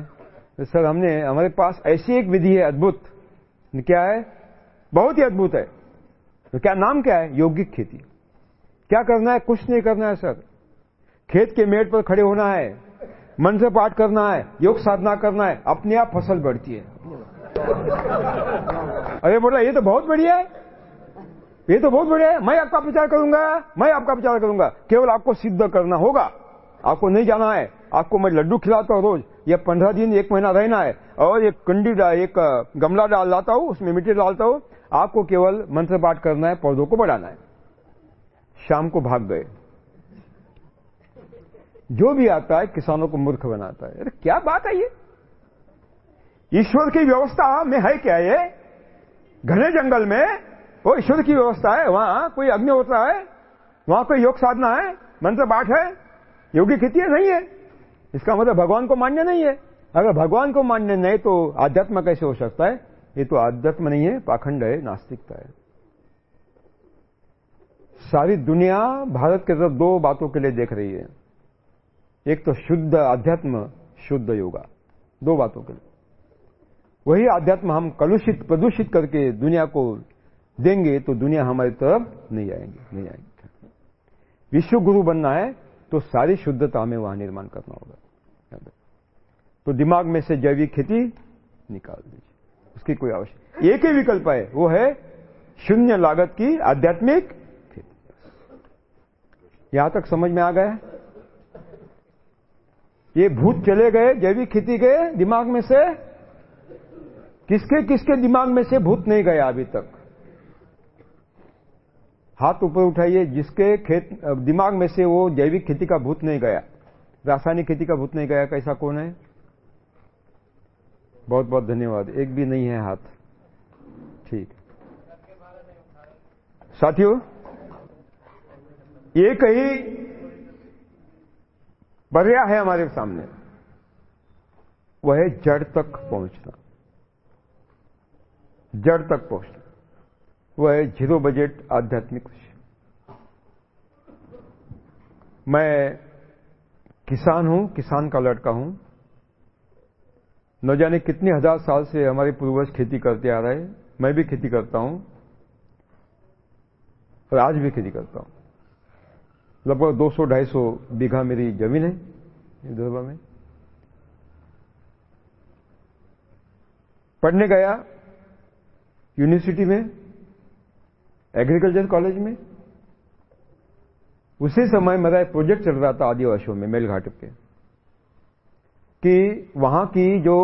B: तो सर, हमने, हमारे पास ऐसी एक विधि है अद्भुत। क्या है? बहुत ही अद्भुत है। तो क्या नाम क्या है? यौगिक खेती। क्या करना है? कुछ नहीं करना है, सर। खेत के मेड़ पर खड़े होना है। मन से पाठ करना है, योग साधना करना है, अपने आप फ़सल बढ़ती है। अरे बोला, ये तो बहुत बढ़िया है। ये तो बहुत बढ़िया है। मैं आपका प्रचार करूँगा, मैं आपका प्रचार करूँगा। केवल आपको सिद्ध करना होगा। आपको नहीं जाना है। आपको मैं लड्डू खिलाता हूँ रोज। ये पंद्रह दिन, एक महीना रहना है। और एक कंडी एक गमला डाल लाता हूँ, उसमें मिट्टी डालता हूँ। आपको केवल मंत्र पाठ करना है, पौधों को बढ़ाना है। शाम को भाग गए। जो भी आता है, किसानों को मूर्ख बनाता है। अरे, क्या बात है ये? ईश्वर की व्यवस्था में है क्या ये? घने जंगल में वो ईश्वर की व्यवस्था है, वहाँ कोई अग्नि होता है, वहाँ कोई योग साधना है, मंत्र पाठ है। योगी खेती नहीं है। इसका मतलब भगवान को मान्य नहीं है। अगर भगवान को मान्य नहीं तो आध्यात्म कैसे हो सकता है? ये तो आध्यात्म नहीं है, पाखंड है, नास्तिकता है। सारी दुनिया भारत के तरफ़ दो बातों के लिए देख रही है। एक तो शुद्ध आध्यात्म शुद्ध योगा। दो बातों के लिए। वही आध्यात्म हम कलुषित, प्रदूषित करके दुनिया को देंगे तो दुनिया हमारी तरफ़ नहीं आएँगे नहीं आएँगे। विश्व गुरु बनना है तो सारी शुद्धता हमें वहाँ निर्माण करना होगा। तो दिमाग में से जैविक खेती निकाल दीजिए। उसकी कोई आवश्यक एक ही विकल्प है, वो है शून्य लागत की आध्यात्मिक खेती। यहाँ तक समझ में आ गया? ये भूत चले गए जैविक खेती के दिमाग में से? किसके किसके दिमाग में से भूत नहीं गया अभी तक? हाथ ऊपर उठाइए, जिसके खेत, दिमाग में से वो जैविक खेती का भूत नहीं गया। रासायनिक खेती का भूत नहीं गया, कैसा कौन है? बहुत बहुत धन्यवाद। एक भी नहीं है हाथ। ठीक। साथियों, ये ही पर्या है हमारे सामने। वह है जड़ तक पहुँचना। जड़ तक पहुँचना। वह है ज़ीरो बजट आध्यात्मिक मैं किसान हूँ, किसान का लड़का हूँ। न जाने कितने हज़ार साल से हमारे पूर्वज खेती करते आ रहे मैं भी खेती करता हूँ और आज भी खेती करता हूँ। लगभग 200-250 बीघा मेरी ज़मीन है विदर्भा में। पढ़ने गया यूनिवर्सिटी में, एग्रीकल्चर कॉलेज में। उसी समय मेरा एक प्रोजेक्ट चल रहा था आदिवासियों में मेलघाट पे, कि वहाँ की जो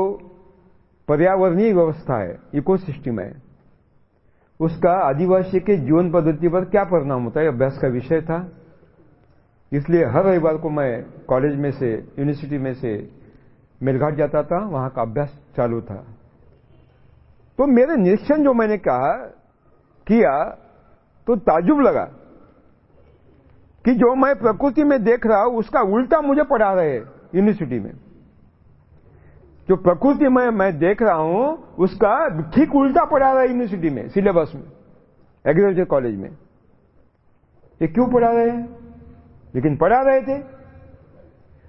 B: पर्यावरणीय व्यवस्था है, इकोसिस्टम है, उसका आदिवासी के जीवन पद्धति पर क्या परिणाम होता है, अभ्यास का विषय था। इसलिए हर रविवार को मैं कॉलेज में से यूनिवर्सिटी में से मेलघाट जाता था, वहाँ का अभ्यास चालू था। तो मेरे निरीक्षण जो मैंने कहा, किया तो ताजुब लगा कि जो मैं प्रकृति में देख रहा हूँ, उसका उल्टा मुझे पढ़ा रहे यूनिवर्सिटी में। जो प्रकृति में मैं देख रहा हूँ, उसका ठीक उल्टा पढ़ा रहा है यूनिवर्सिटी में सिलेबस में एग्रीकल्चर कॉलेज में। ये क्यों पढ़ा रहे हैं? लेकिन पढ़ा रहे थे।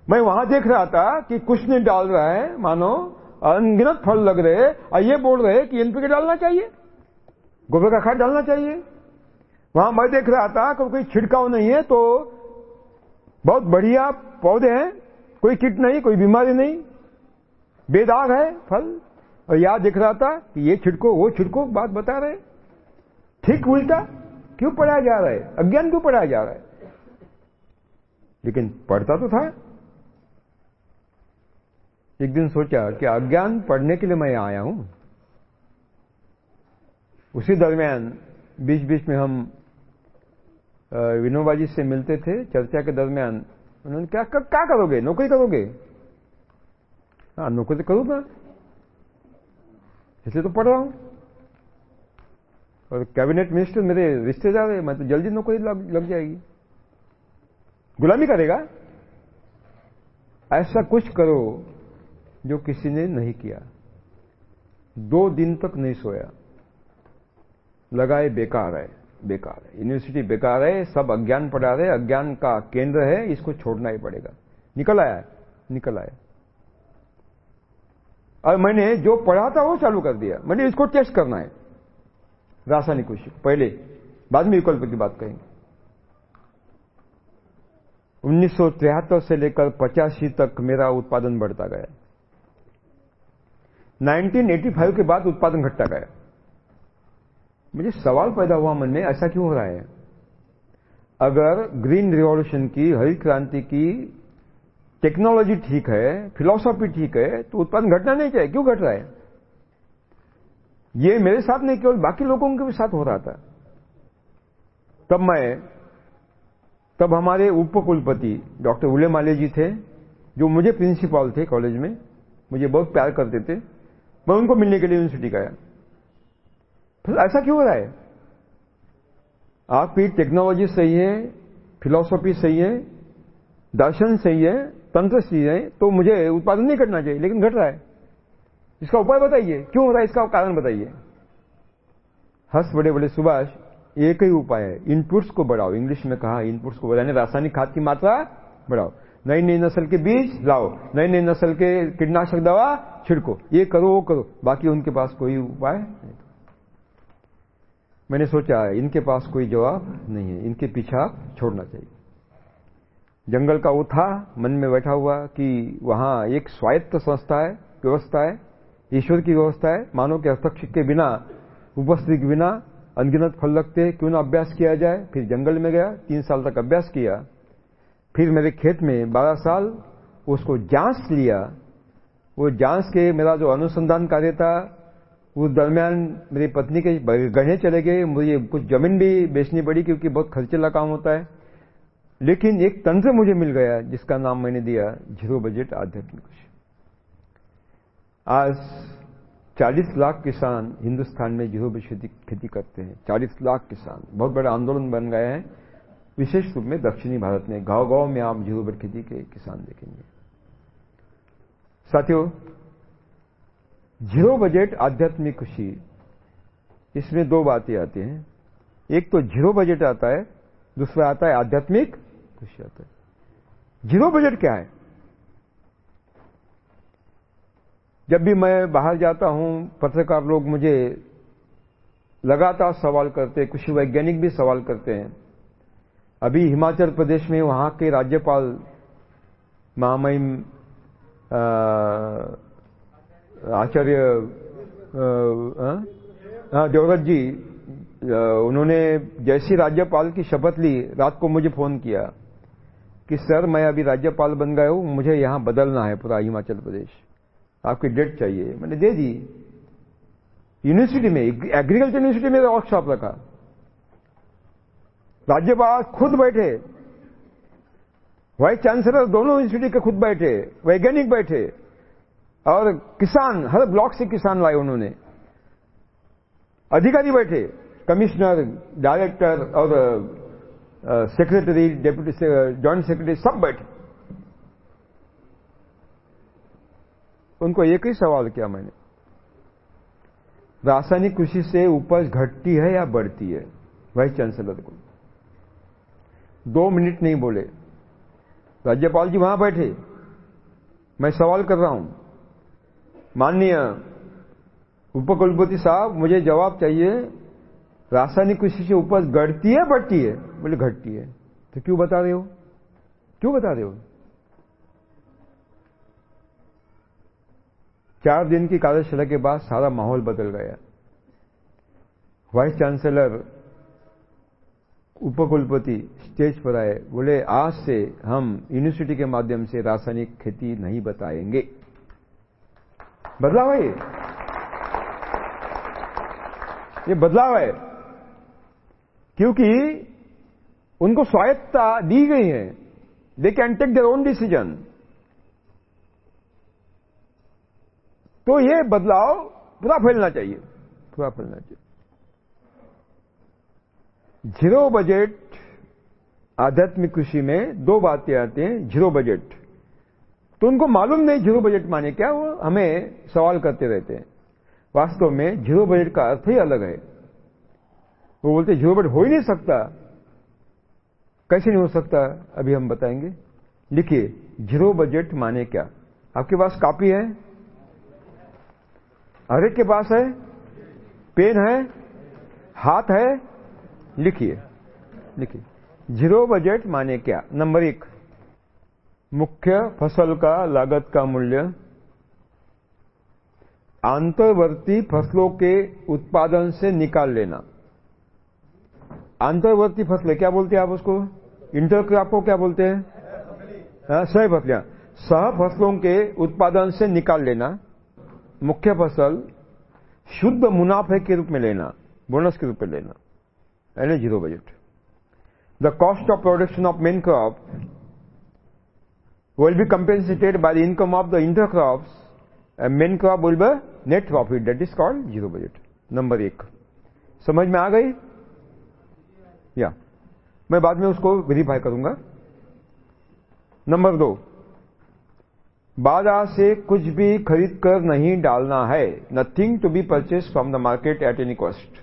B: मैं वहाँ देख रहा था कि कुछ नहीं डाल रहा है, मानो, अनगिनत फल लग रहे और ये बोल रहे कि एनपीके डालना चाहिए, गोबर का खाद डालना चाहिए। वहाँ मैं देख रहा था कि कोई छिड़काव नहीं है तो बहुत बढ़िया पौधे हैं। कोई किट नहीं, कोई बीमारी नहीं। बेदाग है फल। और याद दिख रहा था कि ये छिड़को, वो छिड़को, बात बता रहे ठीक उल्टा क्यों पढ़ाया जा रहा है? अज्ञान क्यों पढ़ाया जा रहा है? लेकिन पढ़ता तो था। एक दिन सोचा कि अज्ञान पढ़ने के लिए मैं आया हूँ। उसी दरमियान बीच बीच में हम विनोबा जी से मिलते थे। चर्चा के दरमियान उन्होंने क्या कर, क्या करोगे? नौकरी करोगे? हाँ नौकरी तो करूँगा इसलिए तो पढ़ रहा हूँ। और कैबिनेट मिनिस्टर मेरे रिश्तेदार है मैं तो जल्दी नौकरी लग, लग जाएगी। गुलामी करेगा? ऐसा कुछ करो जो किसी ने नहीं किया। दो दिन तक नहीं सोया। लगाए बेकार है बेकार है। यूनिवर्सिटी बेकार है, सब अज्ञान पढ़ा रहे, अज्ञान का केंद्र है, इसको छोड़ना ही पड़ेगा। निकल आया निकल आया। और मैंने जो पढ़ा था वो चालू कर दिया। मैंने इसको टेस्ट करना है। रासायनिक कृषि पहले, बाद में विकल्प की बात करेंगे 1973 से लेकर पचासी तक मेरा उत्पादन बढ़ता गया। 1985 के बाद उत्पादन घटता गया। मुझे सवाल पैदा हुआ मन में, ऐसा क्यों हो रहा है? अगर ग्रीन रिवॉल्यूशन की हरित क्रांति की टेक्नोलॉजी ठीक है, फिलॉसफी ठीक है तो उत्पादन घटना नहीं चाहिए। क्यों घट रहा है? ये मेरे साथ नहीं, केवल बाकी लोगों के भी साथ हो रहा था। तब मैं तब हमारे उपकुलपति डॉक्टर उले माले जी थे, जो मुझे प्रिंसिपल थे कॉलेज में, मुझे बहुत प्यार करते थे। मैं उनको मिलने के लिए यूनिवर्सिटी गया। फिर ऐसा क्यों हो रहा है? आपकी टेक्नोलॉजी सही है फिलॉसफी सही है, दर्शन सही है, तंत्र सही है तो मुझे उत्पादन नहीं करना चाहिए, लेकिन घट रहा है। इसका उपाय बताइए। क्यों हो रहा है? इसका कारण बताइए। हंस बड़े बड़े सुभाष एक ही उपाय है इनपुट्स को बढ़ाओ। इंग्लिश में कहा इनपुट्स को बढ़ाने, रासायनिक खाद की मात्रा बढ़ाओ। नई नई नस्ल के बीज लाओ नई नई नस्ल के कीटनाशक दवा छिड़को। ये करो, वो करो। बाकी उनके पास कोई उपाय नहीं मैंने सोचा, इनके पास कोई जवाब नहीं है। इनके पीछा छोड़ना चाहिए। जंगल का वो था मन में बैठा हुआ कि वहाँ एक स्वायत्त संस्था है, व्यवस्था है, ईश्वर की व्यवस्था है। मानव के हस्तक्षेप के बिना, उपस्थिति के बिना अनगिनत फल लगते क्यों ना अभ्यास किया जाए? फिर जंगल में गया, तीन साल तक अभ्यास किया। फिर मेरे खेत में बारह साल उसको जाँच लिया। वो जाँच के मेरा जो अनुसंधान कार्य था, उस दरमियान मेरी पत्नी के गहने चले गए। मुझे कुछ ज़मीन भी बेचनी पड़ी क्योंकि बहुत खर्चीला काम होता है। लेकिन एक तंत्र मुझे मिल गया, जिसका नाम मैंने दिया ज़ीरो बजट आध्यात्मिक आज 40 लाख किसान हिंदुस्तान में ज़ीरो बजट खेती करते हैं 40 लाख किसान, बहुत बड़ा आंदोलन बन गया है। विशेष रूप में दक्षिणी भारत में गाँव गाँव में आप ज़ीरो बजट खेती के किसान देखेंगे। साथियों ज़ीरो बजट आध्यात्मिक खुशी। इसमें दो बातें आती हैं। एक तो ज़ीरो बजट आता है, दूसरा आता है आध्यात्मिक खुशी आता है। ज़ीरो बजट क्या है? जब भी मैं बाहर जाता हूँ, पत्रकार लोग मुझे लगातार सवाल करते हैं, कुछ वैज्ञानिक भी सवाल करते हैं। अभी हिमाचल प्रदेश में वहाँ के राज्यपाल महामहिम आचार्य देवरत जी उन्होंने जैसी राज्यपाल की शपथ ली, रात को मुझे फ़ोन किया कि, सर, मैं अभी राज्यपाल बन गया हूँ, मुझे यहाँ बदलना है पूरा हिमाचल प्रदेश। आपकी डेट चाहिए। मैंने दे दी। यूनिवर्सिटी में एग्रीकल्चर यूनिवर्सिटी में वर्कशॉप रखा राज्यपाल खुद बैठे। वाइस चांसलर दोनों यूनिवर्सिटी के खुद बैठे, वैज्ञानिक बैठे। और किसान, हर ब्लॉक से किसान लाए उन्होंने। अधिकारी बैठे कमिश्नर डायरेक्टर और सेक्रेटरी डेप्यूटी जॉइंट सेक्रेटरी सब बैठे। उनको एक ही सवाल किया मैंने। रासायनिक कृषि से उपज घटती है या बढ़ती है? वाइस चांसलर को दो मिनट नहीं बोले। राज्यपाल जी वहाँ बैठे। मैं सवाल कर रहा हूँ। माननीय उपकुलपति साहब, मुझे जवाब चाहिए, रासायनिक कृषि से उपज घटती है, बढ़ती है, बोले घटती है। तो क्यों बता रहे हो? क्यों बता रहे हो? चार दिन की कार्यशाला के बाद सारा माहौल बदल गया। वाइस चांसलर उपकुलपति स्टेज पर आए। बोले, आज से हम यूनिवर्सिटी के माध्यम से रासायनिक खेती नहीं बताएँगे। बदलाव है ये बदलाव है क्योंकि उनको स्वायत्ता दी गई है। They can take their own decision तो ये बदलाव पूरा फैलना चाहिए। पूरा फैलना चाहिए। ज़ीरो बजट आध्यात्मिक कृषि में दो बातें आती हैं ज़ीरो बजट तो उनको मालूम नहीं ज़ीरो बजट माने क्या, वो हमें सवाल करते रहते हैं। वास्तव में ज़ीरो बजट का अर्थ ही अलग है। वो बोलते ज़ीरो बजट हो ही नहीं सकता। कैसे नहीं हो सकता? अभी हम बताएँगे। लिखिए ज़ीरो बजट माने क्या? आपके पास कॉपी है? हर एक के पास है, पेन है, हाथ है, लिखिए। लिखिए। ज़ीरो बजट माने क्या? नंबर एक, मुख्य फ़सल का लागत का मूल्य। अंतर्वर्ती फ़सलों के उत्पादन से निकाल लेना। अंतर्वर्ती फ़सलें क्या बोलते हैं आप उसको? इंटरक्रॉप को क्या बोलते हैं? सह फसलियाँ सह फ़सलों के उत्पादन से निकाल लेना। मुख्य फ़सल, शुद्ध मुनाफे के रूप में लेना बोनस के रूप में लेना, यानी zero budget the cost of production of main crop will be compensated by the income of the inter crop and main crop will be net profit that is called zero budget number एक. समझ में आ गई? या मैं बाद में उसको verify करूँगा. नंबर दो. बाज़ार से कुछ भी खरीद कर नहीं डालना है। Nothing to be purchase from the market at any cost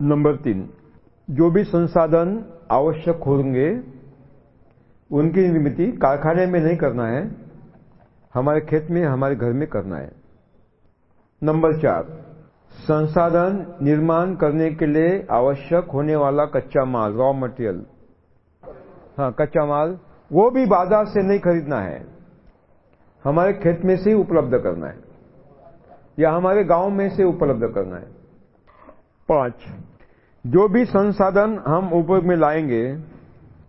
B: number तीन, जो भी संसाधन आवश्यक होंगे, उनकी निर्मित कारखाने में नहीं करना है, हमारे खेत में, हमारे घर में करना है। नंबर चार, संसाधन निर्माण करने के लिए आवश्यक होने वाला कच्चा माल रॉ मटेरियल हाँ कच्चा माल, वो भी बाज़ार से नहीं खरीदना है। हमारे खेत में से ही उपलब्ध करना है। या हमारे गाँव में से उपलब्ध करना है। पाँच, जो भी संसाधन हम उपयोग में लाएँगे,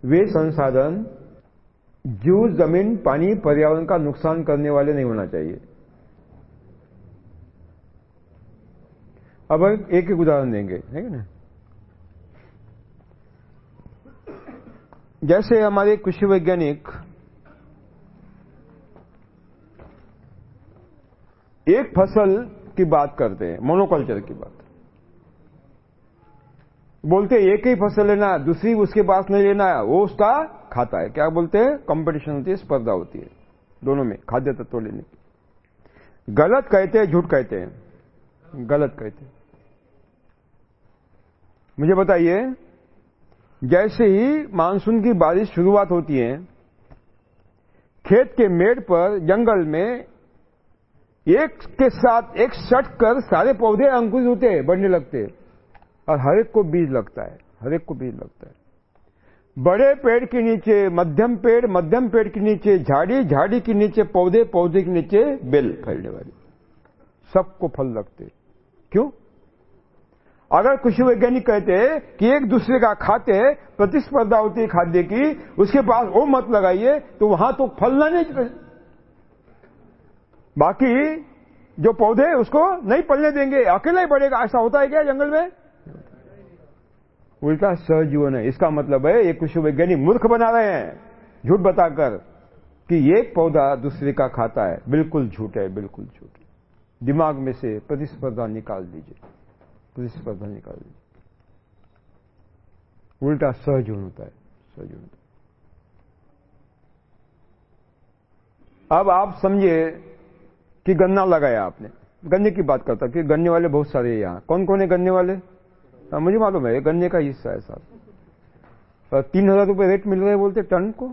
B: वे संसाधन जीव ज़मीन, पानी, पर्यावरण का नुकसान करने वाले नहीं होना चाहिए। अब एक एक उदाहरण देंगे, है ना जैसे हमारे कृषि वैज्ञानिक एक फ़सल की बात करते हैं मोनोकल्चर की बात। बोलते हैं, एक ही फ़सल लेना, दूसरी उसके पास नहीं लेना है वो उसका खाता है। क्या बोलते हैं? कंपटीशन होती है, स्पर्धा होती है, दोनों में, खाद्य तत्व लेने की। गलत कहते हैं, झूठ कहते हैं। गलत कहते हैं। मुझे बताइए, जैसे ही मानसून की बारिश शुरुआत होती है, खेत के मेड़ पर, जंगल में एक के साथ एक सट कर सारे पौधे अंकुरित होते हैं, बढ़ने लगते हैं। और हर एक को बीज लगता है, हर एक को बीज लगता है। बड़े पेड़ के नीचे, मध्यम पेड़ मध्यम पेड़ के नीचे, झाड़ी झाड़ी के नीचे, पौधे पौधे के नीचे बेल फैलने वाली। सबको फल लगते क्यों? अगर कृषि वैज्ञानिक कहते हैं कि एक दूसरे का खाते प्रतिस्पर्धा होती है खाद्य की, उसके पास वो मत लगाइए तो वहाँ तो फलना नहीं बाकी जो पौधे उसको नहीं पलने देंगे। अकेला ही बढ़ेगा। ऐसा होता है क्या जंगल में? उल्टा सहजीवन है। इसका मतलब है, ये कृषि वैज्ञानिक मूर्ख बना रहे हैं। झूठ बताकर कि एक पौधा दूसरे का खाता है। बिल्कुल झूठ है, बिल्कुल झूठ दिमाग में से प्रतिस्पर्धा निकाल दीजिए। प्रतिस्पर्धा निकाल दीजिए। उल्टा सहजीवन होता है। सहजीवन अब आप समझिए कि गन्ना लगाया आपने। गन्ने की बात करता कि गन्ने वाले बहुत सारे हैं यहाँ। कौन कौन है गन्ने वाले? आ, मुझे मालूम है गन्ने का हिस्सा है साहब तीन हज़ार रुपये रेट मिल रहा है बोलते टन को।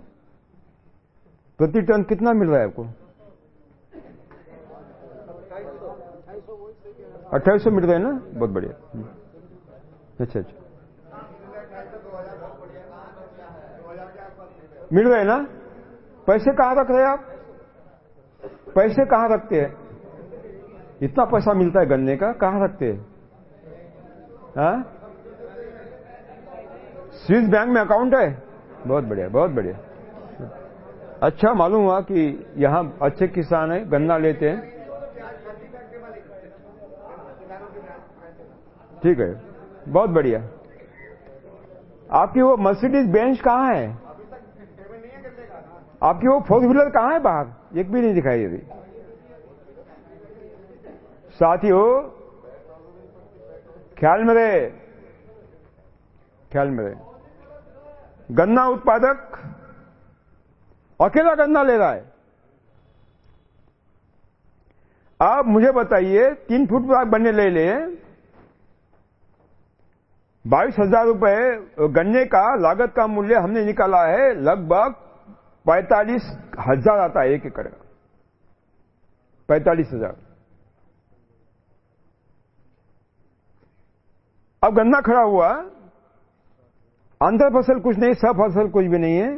B: प्रति टन कितना मिल रहा है आपको? अट्ठाईस सौ मिल रहा है ना? बहुत बढ़िया। अच्छा अच्छा। मिल रहे हैं ना? पैसे कहाँ रख रहे हैं आप? पैसे कहाँ रखते हैं? इतना पैसा मिलता है गन्ने का, कहाँ रखते हैं? हाँ? स्विस बैंक में अकाउंट है? बहुत बढ़िया बहुत बढ़िया। अच्छा मालूम हुआ कि यहाँ अच्छे किसान है, गन्ना लेते हैं। ठीक है, बहुत बढ़िया। आपकी वो मर्सिडीज बेंच कहाँ है? आपकी वो फोर व्हीलर कहाँ है बाहर? एक भी नहीं दिखाई अभी साथियों, ख्याल में रहे। ख्याल में रहे। गन्ना उत्पादक अकेला गन्ना ले रहा है। आप मुझे बताइए, तीन फुट पर बनने ले लें, बाईस हज़ार रुपए गन्ने का लागत का मूल्य हमने निकाला है, लगभग पैतालीस हज़ार आता है एक एकड़ का। पैंतालीस हज़ार। अब गन्ना खड़ा हुआ। अंतर फ़सल कुछ नहीं, सब फ़सल कुछ भी नहीं है।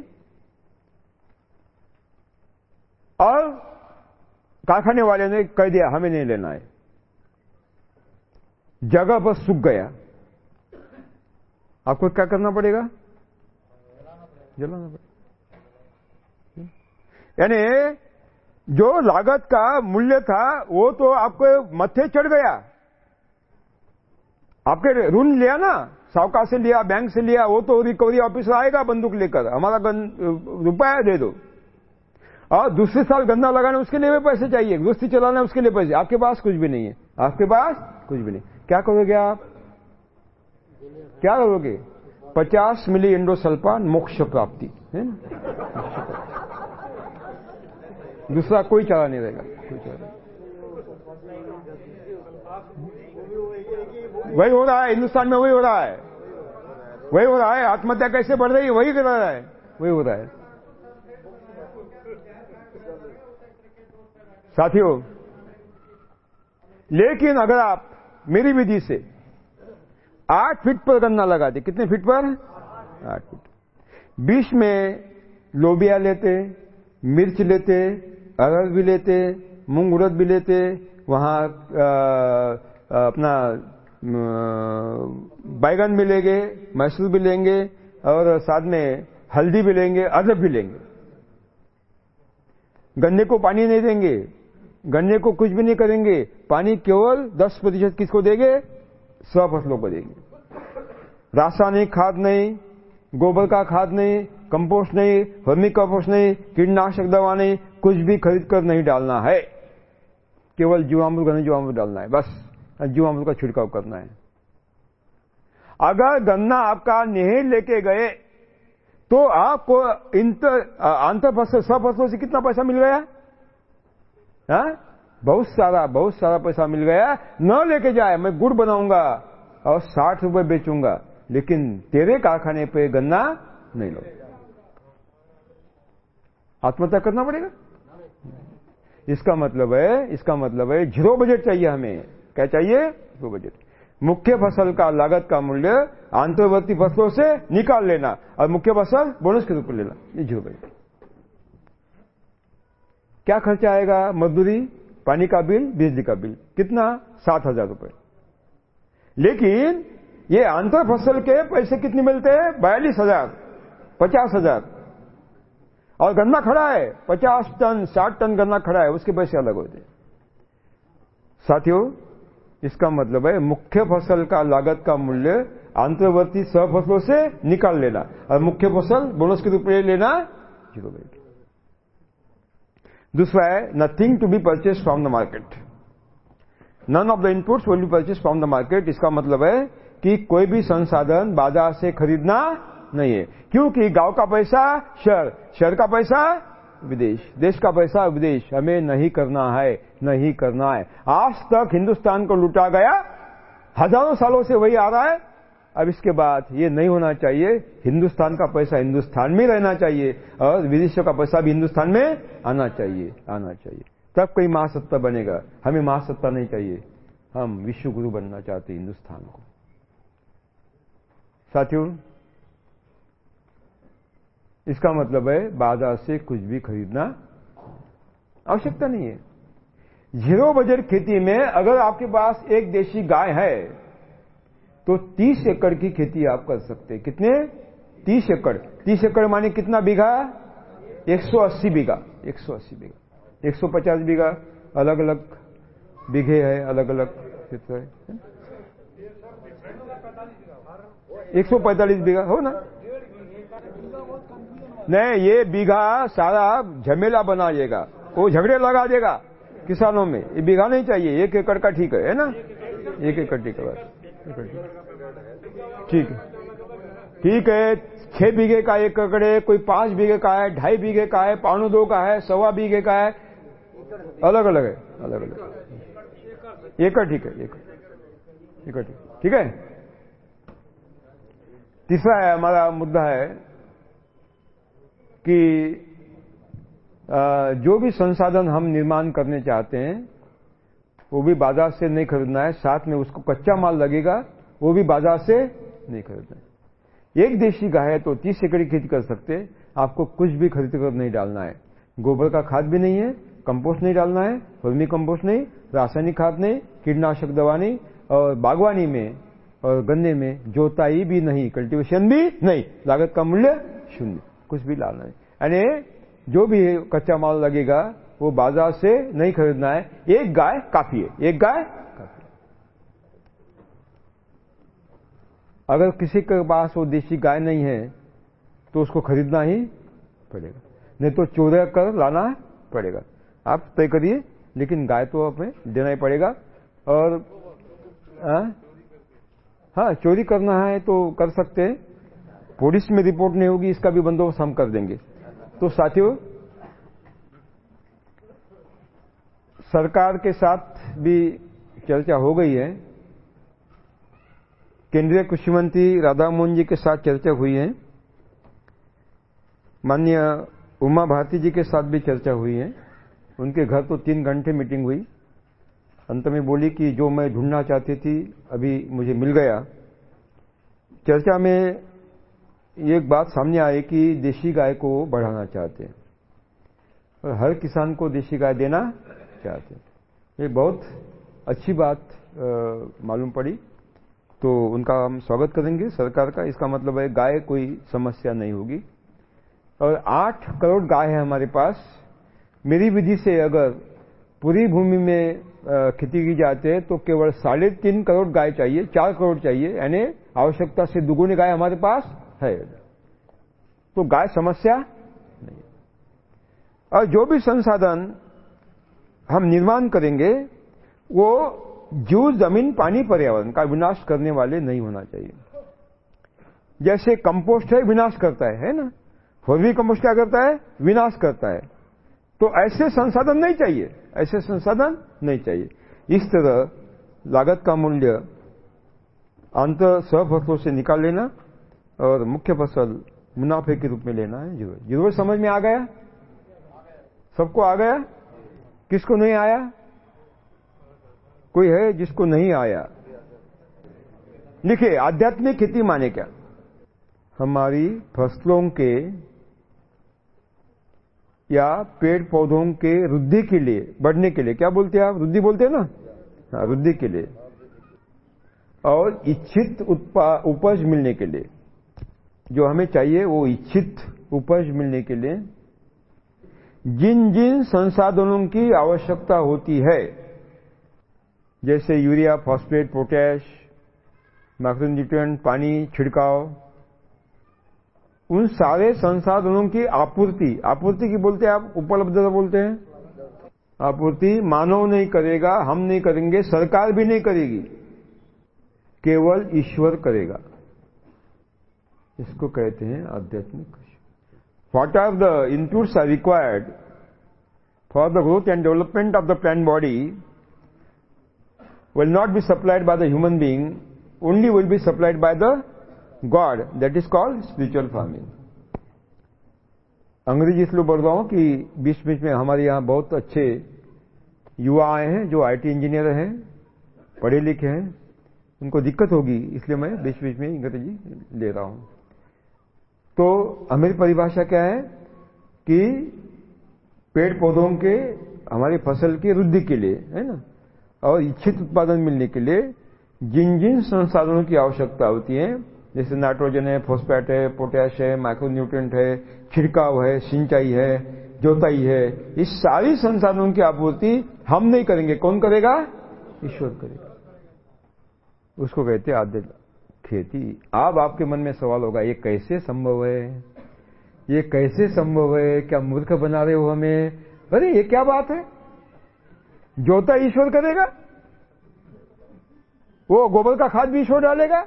B: और कारखाने वाले ने कह दिया, हमें नहीं लेना है। जगह पर सूख गया। आपको क्या करना पड़ेगा? जलाना पड़ेगा। यानी जो लागत का मूल्य था, वो तो आपके मत्थे चढ़ गया। आपके ऋण लिया ना साहूकार से लिया, बैंक से लिया, वो तो रिकवरी ऑफिसर आएगा बंदूक लेकर, हमारा रुपया दे दो। और दूसरे साल गंदा लगाना, उसके लिए भी पैसे चाहिए दोस्ती चलाना, उसके लिए पैसे। आपके पास कुछ भी नहीं है। आपके पास कुछ भी नहीं। क्या करोगे आप? क्या करोगे? पचास मिली इंडोसल्फान मोक्ष प्राप्ति, है ना? दूसरा कोई चारा नहीं रहेगा। कोई चारा वही हो रहा है, हिंदुस्तान में वही हो रहा है। वही हो रहा है, आत्महत्या कैसे बढ़ रही है, वही कर रहा है। वही हो रहा है। साथियों, लेकिन अगर आप मेरी विधि से आठ फीट पर गन्ना लगाते कितने फीट पर? आठ फीट। बीच में लोबिया लेते, मिर्च लेते अरहर भी लेते, मूंग उड़द भी लेते, वहाँ अपना बैगन भी लेंगे, मैसूर भी लेंगे, और साथ में हल्दी भी लेंगे अदरक भी लेंगे। गन्ने को पानी नहीं देंगे, गन्ने को कुछ भी नहीं करेंगे, पानी केवल 10 प्रतिशत किसको देंगे? सौ फ़सलों को देंगे। रासायनिक खाद नहीं, गोबर का खाद नहीं, कंपोस्ट नहीं, वर्मी कंपोस्ट नहीं, कीटनाशक दवा नहीं कुछ भी खरीद कर नहीं डालना है, केवल जीवामृत गन्ने जीवामृत डालना है, बस जीवामृत का छिड़काव करना है। अगर गन्ना आपका नहीं लेके गए तो आपको इंटर आंतर फ़सल सब फ़सलों से कितना पैसा मिल गया? हा? बहुत सारा बहुत सारा पैसा मिल गया। न लेके जाए, मैं गुड़ बनाऊँगा और साठ रुपए बेचूँगा, लेकिन तेरे कारखाने पे गन्ना नहीं लो। आत्महत्या करना पड़ेगा? इसका मतलब है, इसका मतलब है ज़ीरो बजट चाहिए हमें। क्या चाहिए? ज़ीरो बजट मुख्य फ़सल का लागत का मूल्य अंतर्वर्ती फ़सलों से निकाल लेना और मुख्य फ़सल बोनस के रूप में लेना। ये ज़ीरो बजट क्या खर्चा आएगा? मजदूरी, पानी का बिल, बिजली का बिल। कितना? सात हज़ार रुपए। लेकिन ये अंतर फ़सल के पैसे कितने मिलते हैं? बयालीस हज़ार, पचास हज़ार। और गन्ना खड़ा है, पचास टन, साठ टन गन्ना खड़ा है, उसके पैसे अलग होते साथियों, इसका मतलब है मुख्य फ़सल का लागत का मूल्य अंतर्वर्ती फ़सलों से निकाल लेना और मुख्य फ़सल बोनस के रूप में लेना ज़ीरो दूसरा है nothing to be purchase from the market none of the inputs will be purchase from the market इसका मतलब है कि कोई भी संसाधन बाज़ार से खरीदना नहीं है। क्योंकि गाँव का पैसा, शहर। शहर का पैसा, विदेश। देश का पैसा, विदेश। हमें नहीं करना है, नहीं करना है। आज तक हिंदुस्तान को लूटा गया। हज़ारों सालों से वही आ रहा है। अब इसके बाद ये नहीं होना चाहिए। हिंदुस्तान का पैसा हिंदुस्तान में रहना चाहिए और विदेशों का पैसा भी हिंदुस्तान में आना चाहिए आना चाहिए। तब कोई महासत्ता बनेगा। हमें महासत्ता नहीं चाहिए। हम विश्व गुरु बनना चाहते हिंदुस्तान को। साथियों इसका मतलब है बाज़ार से कुछ भी खरीदना आवश्यकता नहीं है। ज़ीरो बजट खेती में अगर आपके पास एक देशी गाय है तो 30 एकड़ की खेती आप कर सकते हैं। कितने? 30 एकड़। 30 एकड़ माने कितना बीघा? 180 बीघा। 180 बीघा 150 बीघा। अलग अलग बीघे। है अलग अलग क्षेत्र है 145 बीघा। हो ना? नहीं, ये बीघा सारा झमेला बना देगा वो झगड़े लगा देगा किसानों में। ये बीघा नहीं चाहिए, एक एकड़ का ठीक है ना? एक एकड़ ठीक है ठीक है। ठीक है, छह बीघे का एक एकड़ है, कोई पाँच बीघे का है, ढाई बीघे का है पाउनु दो का है, सवा बीघे का है। अलग अलग है, अलग अलग। एकड़ ठीक है एकड़। एकड़ ठीक है। तीसरा है, हमारा मुद्दा है कि जो भी संसाधन हम निर्माण करने चाहते हैं, वो भी बाज़ार से नहीं खरीदना है, साथ में उसको कच्चा माल लगेगा, वो भी बाज़ार से नहीं खरीदना है। एक देशी गाय है तो तीस एकड़ की खेती कर सकते हैं, आपको कुछ भी खरीद कर नहीं डालना है। गोबर का खाद भी नहीं है, कंपोस्ट नहीं डालना है, वर्मी कंपोस्ट नहीं, रासायनिक खाद नहीं, कीटनाशक दवा नहीं, और बागवानी में और गन्ने में जोताई भी नहीं, कल्टीवेशन भी नहीं, लागत का मूल्य शून्य। कुछ भी लाना नहीं। यानी जो भी कच्चा माल लगेगा, वो बाज़ार से नहीं खरीदना है। एक गाय काफ़ी है। एक गाय काफ़ी है। अगर किसी के पास वो देशी गाय नहीं है तो उसको खरीदना ही पड़ेगा। नहीं तो चोरा कर लाना पड़ेगा। आप तय करिए, लेकिन गाय तो हमें देना ही पड़ेगा। और आ? हाँ चोरी करना है तो कर सकते हैं। पुलिस में रिपोर्ट नहीं होगी, इसका भी बंदोबस्त हम कर देंगे। तो साथियों, सरकार के साथ भी चर्चा हो गई है। केंद्रीय कृषि मंत्री राधा मोहन जी के साथ चर्चा हुई है। माननीय उमा भारती जी के साथ भी चर्चा हुई है। उनके घर तो तीन घंटे मीटिंग हुई। अंत में बोली कि जो मैं ढूंढना चाहती थी, अभी मुझे मिल गया। चर्चा में एक बात सामने आई कि देशी गाय को बढ़ाना चाहते हैं। और हर किसान को देशी गाय देना चाहते हैं। ये बहुत अच्छी बात मालूम पड़ी। तो उनका हम स्वागत करेंगे। सरकार का इसका मतलब है, गाय कोई समस्या नहीं होगी। और आठ करोड़ गाय है हमारे पास। मेरी विधि से अगर पूरी भूमि में खेती की जाती है तो केवल साढ़े तीन करोड़ गाय चाहिए, चार करोड़ चाहिए। यानी आवश्यकता से दुगुनी गाय हमारे पास। है तो गाय समस्या नहीं और जो भी संसाधन हम निर्माण करेंगे, वो जीव ज़मीन पानी पर्यावरण का विनाश करने वाले नहीं होना चाहिए। जैसे कंपोस्ट है, विनाश करता है है ना? फर्मी कंपोस्ट क्या करता है? विनाश करता है। तो ऐसे संसाधन नहीं चाहिए। ऐसे संसाधन नहीं चाहिए। इस तरह लागत का मूल्य अंत सहफसलों से निकाल लेना और मुख्य फ़सल मुनाफे के रूप में लेना है ज़रूर ज़रूर समझ में आ गया? सबको आ गया? किसको नहीं आया? कोई है जिसको नहीं आया? लिखिए आध्यात्मिक खेती माने क्या? हमारी फ़सलों के या पेड़ पौधों के वृद्धि के लिए, बढ़ने के लिए। क्या बोलते हैं आप? वृद्धि बोलते हैं ना? हाँ वृद्धि के लिए। और इच्छित उपज मिलने के लिए। जो हमें चाहिए वो इच्छित उपज मिलने के लिए जिन जिन संसाधनों की आवश्यकता होती है, जैसे यूरिया, फॉस्फेट, पोटैश माइक्रोन्यूट्रिएंट पानी, छिड़काव, उन सारे संसाधनों की आपूर्ति आपूर्ति की बोलते हैं आप, उपलब्धता बोलते हैं? आपूर्ति मानव नहीं करेगा, हम नहीं करेंगे, सरकार भी नहीं करेगी, केवल ईश्वर करेगा। इसको कहते हैं आध्यात्मिक कृषि what are the inputs are required for the growth and development of the plant body will not be supplied by the human being only will be supplied by the god that is called spiritual farming अंग्रेज़ी इसलिए बोल रहा हूँ कि बीच बीच में हमारे यहाँ बहुत अच्छे युवा आए हैं, जो आईटी इंजीनियर हैं, पढ़े लिखे हैं, उनको दिक्कत होगी, इसलिए मैं बीच बीच में अंग्रेज़ी ले रहा हूँ। तो हमारी परिभाषा क्या है? कि पेड़ पौधों के, हमारी फ़सल की वृद्धि के लिए, है ना? और इच्छित उत्पादन मिलने के लिए जिन जिन संसाधनों की आवश्यकता होती है, जैसे नाइट्रोजन है, फॉस्फेट है, पोटैश है माइक्रोन्यूट्रेंट है, छिड़काव है, सिंचाई है, जोताई है, इस सारी संसाधनों की आपूर्ति हम नहीं करेंगे। कौन करेगा? ईश्वर करेगा। उसको कहते हैं खेती। अब आपके मन में सवाल होगा, ये कैसे संभव है? ये कैसे संभव है? क्या मूर्ख बना रहे हो हमें? अरे, ये क्या बात है? जोता ईश्वर करेगा? वो गोबर का खाद भी ईश्वर डालेगा?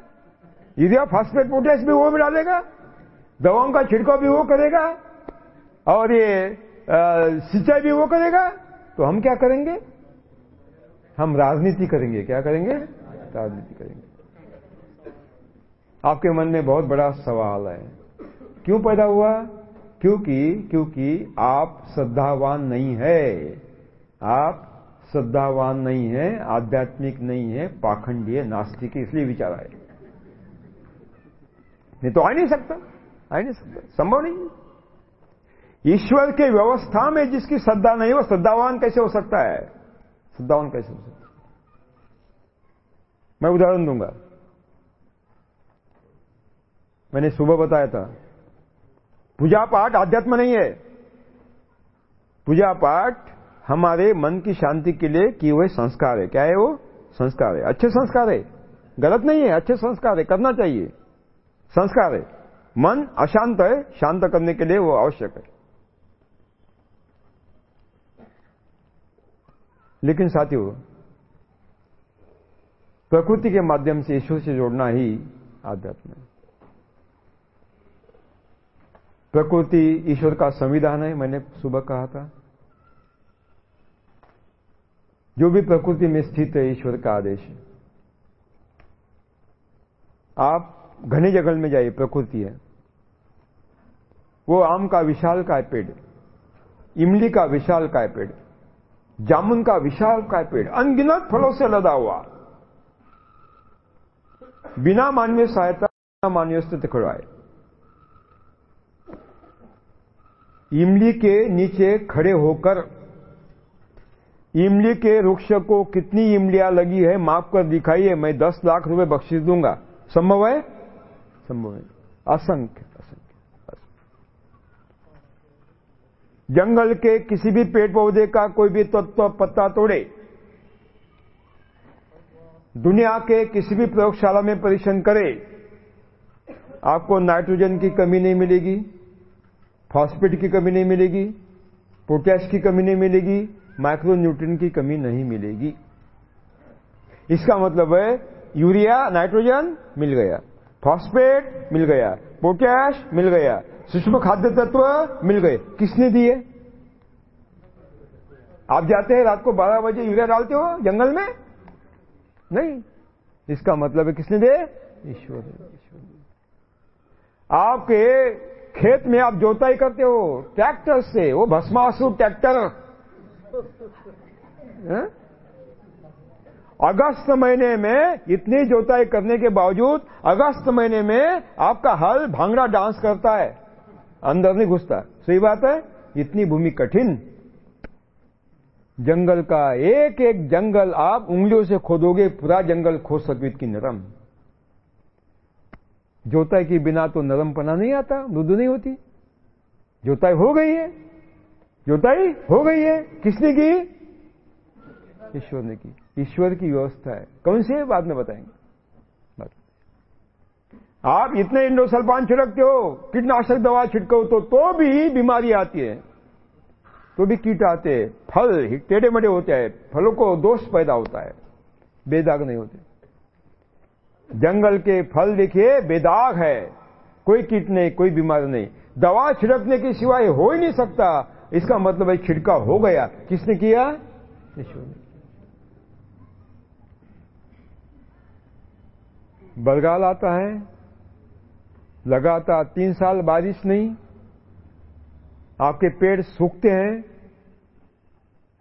B: यूरिया फास्फेट पोटेश भी वो भी डालेगा? दवाओं का छिड़काव भी वो करेगा? और ये सिंचाई भी वो करेगा? तो हम क्या करेंगे? हम राजनीति करेंगे। क्या करेंगे? राजनीति करेंगे। आपके मन में बहुत बड़ा सवाल है। क्यों पैदा हुआ? क्योंकि क्योंकि आप श्रद्धावान नहीं है। आप श्रद्धावान नहीं है, आध्यात्मिक नहीं है, पाखंडीय, नास्तिक इसलिए विचार आए। नहीं तो आ नहीं सकता, आ नहीं सकता, संभव नहीं ईश्वर के व्यवस्था में जिसकी श्रद्धा नहीं, वो श्रद्धावान कैसे हो सकता है? श्रद्धावान कैसे हो सकता है? मैं उदाहरण दूँगा। मैंने सुबह बताया था। पूजा पाठ आध्यात्म नहीं है। पूजा पाठ हमारे मन की शांति के लिए किए हुए संस्कार है। क्या है वो? संस्कार है। अच्छे संस्कार है। गलत नहीं है। अच्छे संस्कार है। करना चाहिए। संस्कार है। मन अशांत है। शांत करने के लिए वो आवश्यक है। लेकिन साथियों, प्रकृति के माध्यम से ईश्वर से जोड़ना ही आध्यात्म है। प्रकृति ईश्वर का संविधान है, मैंने सुबह कहा था। जो भी प्रकृति में स्थित है, ईश्वर का आदेश है। आप घने जंगल में जाइए, प्रकृति है। वो आम का विशाल का पेड़ इमली का विशाल का पेड़ जामुन का विशाल का पेड़ अनगिनत फलों से लदा हुआ। बिना मानवीय सहायता, बिना मानवीय स्थिति खड़वाए इमली के नीचे खड़े होकर, इमली के वृक्ष को कितनी इमलियाँ लगी है माप कर दिखाइए, मैं दस लाख रुपए बख्शिश दूँगा। संभव है? संभव है। असंख्य असंख्य। जंगल के किसी भी पेड़ पौधे का कोई भी तत्व पत्ता तोड़े। दुनिया के किसी भी प्रयोगशाला में परीक्षण करे। आपको नाइट्रोजन की कमी नहीं मिलेगी। फॉस्फेट की कमी नहीं मिलेगी पोटैश की कमी नहीं मिलेगी माइक्रो न्यूट्रिन की कमी नहीं मिलेगी। इसका मतलब है यूरिया नाइट्रोजन मिल गया फॉस्फेट मिल गया पोटैश मिल गया, सूक्ष्म खाद्य तत्व मिल गए। किसने दिए? आप जाते हैं रात को 12 बजे यूरिया डालते हो जंगल में? नहीं। इसका मतलब है किसने दे ईश्वर आपके खेत में आप जोताई करते हो, ट्रैक्टर से, वो भस्मासुर ट्रैक्टर। अगस्त महीने में इतनी जोताई करने के बावजूद, अगस्त महीने में आपका हल भांगड़ा डांस करता है। अंदर नहीं घुसता। सही बात है? इतनी भूमि कठिन। जंगल का एक एक जंगल आप उंगलियों से खोदोगे, पूरा जंगल खोद सकते नरम। जोताई के बिना तो नरम पना नहीं आता, मृदु नहीं होती। जोताई हो गई है। जोताई हो गई है। किसने की? ईश्वर ने की। ईश्वर की व्यवस्था है। कौन सी? है बाद में बताएँगे। बात। आप इतने इंडोसल्फान छिड़कते हो, कीटनाशक दवा छिड़को तो तो भी बीमारी आती है। तो भी कीट आते हैं। फल टेढ़े मडे होते हैं। फलों को दोष पैदा होता है। बेदाग नहीं होते। जंगल के फल देखिए, बेदाग है। कोई कीट नहीं, कोई बीमारी नहीं। दवा छिड़कने के सिवाय हो ही नहीं सकता। इसका मतलब है छिड़काव हो गया। किसने किया? ने। बरगाल आता है। लगातार तीन साल बारिश नहीं। आपके पेड़ सूखते हैं।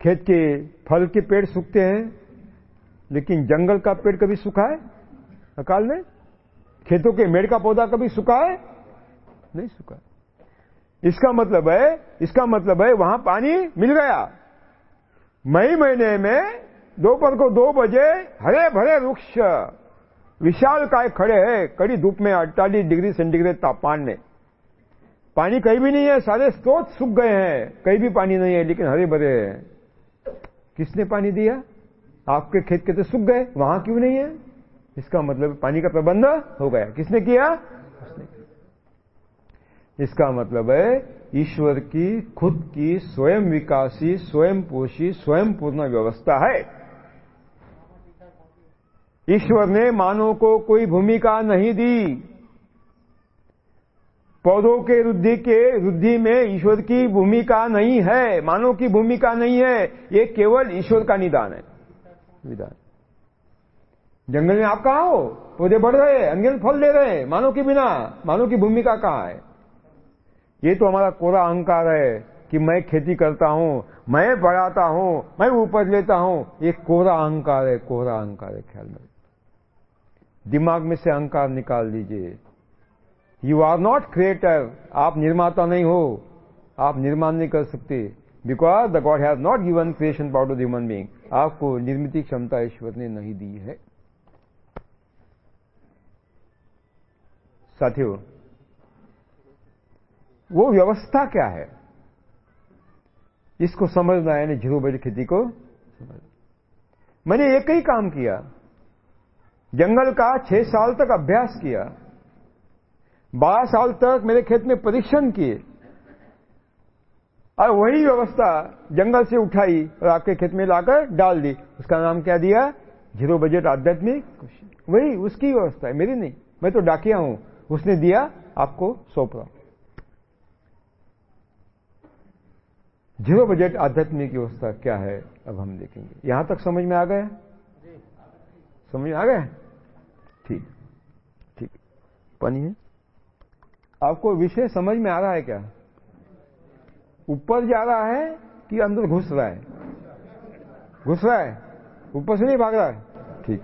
B: खेत के फल के पेड़ सूखते हैं। लेकिन जंगल का पेड़ कभी सूखा है? अकाल ने? खेतों के मेड़ का पौधा कभी सूखा है? नहीं सूखा इसका मतलब है, इसका मतलब है वहाँ पानी मिल गया। मई महीने में दोपहर को दो बजे हरे भरे वृक्ष, विशाल काय खड़े हैं, कड़ी धूप में 48 डिग्री सेंटीग्रेड तापमान में। पानी कहीं भी नहीं है, सारे स्रोत सूख गए हैं। कहीं भी पानी नहीं है, लेकिन हरे भरे हैं। किसने पानी दिया? आपके खेत के तो सूख गए, वहाँ क्यों नहीं है? इसका मतलब पानी का प्रबंध हो गया। किसने किया? उसने इसका मतलब है ईश्वर की खुद की स्वयं विकासी स्वयं पोषी स्वयं पूर्ण व्यवस्था है। ईश्वर ने मानव को कोई भूमिका नहीं दी। पौधों के वृद्धि के वृद्धि में ईश्वर की भूमिका नहीं है। मानव की भूमिका नहीं है। ये केवल ईश्वर का निदान है। निदान। जंगल में आप कहा हो? पौधे बढ़ रहे अंगेल फल दे रहे मानव के बिना, मानव की भूमिका कहाँ है? ये तो हमारा कोरा अहंकार है कि मैं खेती करता हूँ, मैं बढ़ाता हूँ, मैं उपज लेता हूँ। ये कोरा अहंकार है, कोरा अहंकार है, ख्याल में दिमाग में से अहंकार निकाल दीजिए। यू आर नॉट क्रिएटर आप निर्माता नहीं हो, आप निर्माण नहीं कर सकते। Because the god has not given creation power to human being आपको निर्मित क्षमता ईश्वर ने नहीं दी है। साथियों, वो व्यवस्था क्या है? इसको समझना, यानी ज़ीरो बजे खेती को मैंने एक ही काम किया। जंगल का छह साल तक अभ्यास किया। बारह साल तक मेरे खेत में परीक्षण किए। और वही व्यवस्था जंगल से उठाई और आपके खेत में लाकर डाल दी। उसका नाम क्या दिया? ज़ीरो बजट आध्यात्मिक वही उसकी व्यवस्था है, मेरी नहीं। मैं तो डाकिया हूँ। उसने दिया आपको सौंप ज़ीरो बजट आध्यात्मिक व्यवस्था क्या है, अब हम देखेंगे। यहाँ तक समझ में आ गए समझ में आ गए ठीक ठीक। पानी है? आपको विषय समझ में आ रहा है क्या? ऊपर जा रहा है कि अंदर घुस रहा है? घुस रहा है? ऊपर से नहीं भाग रहा है? ठीक।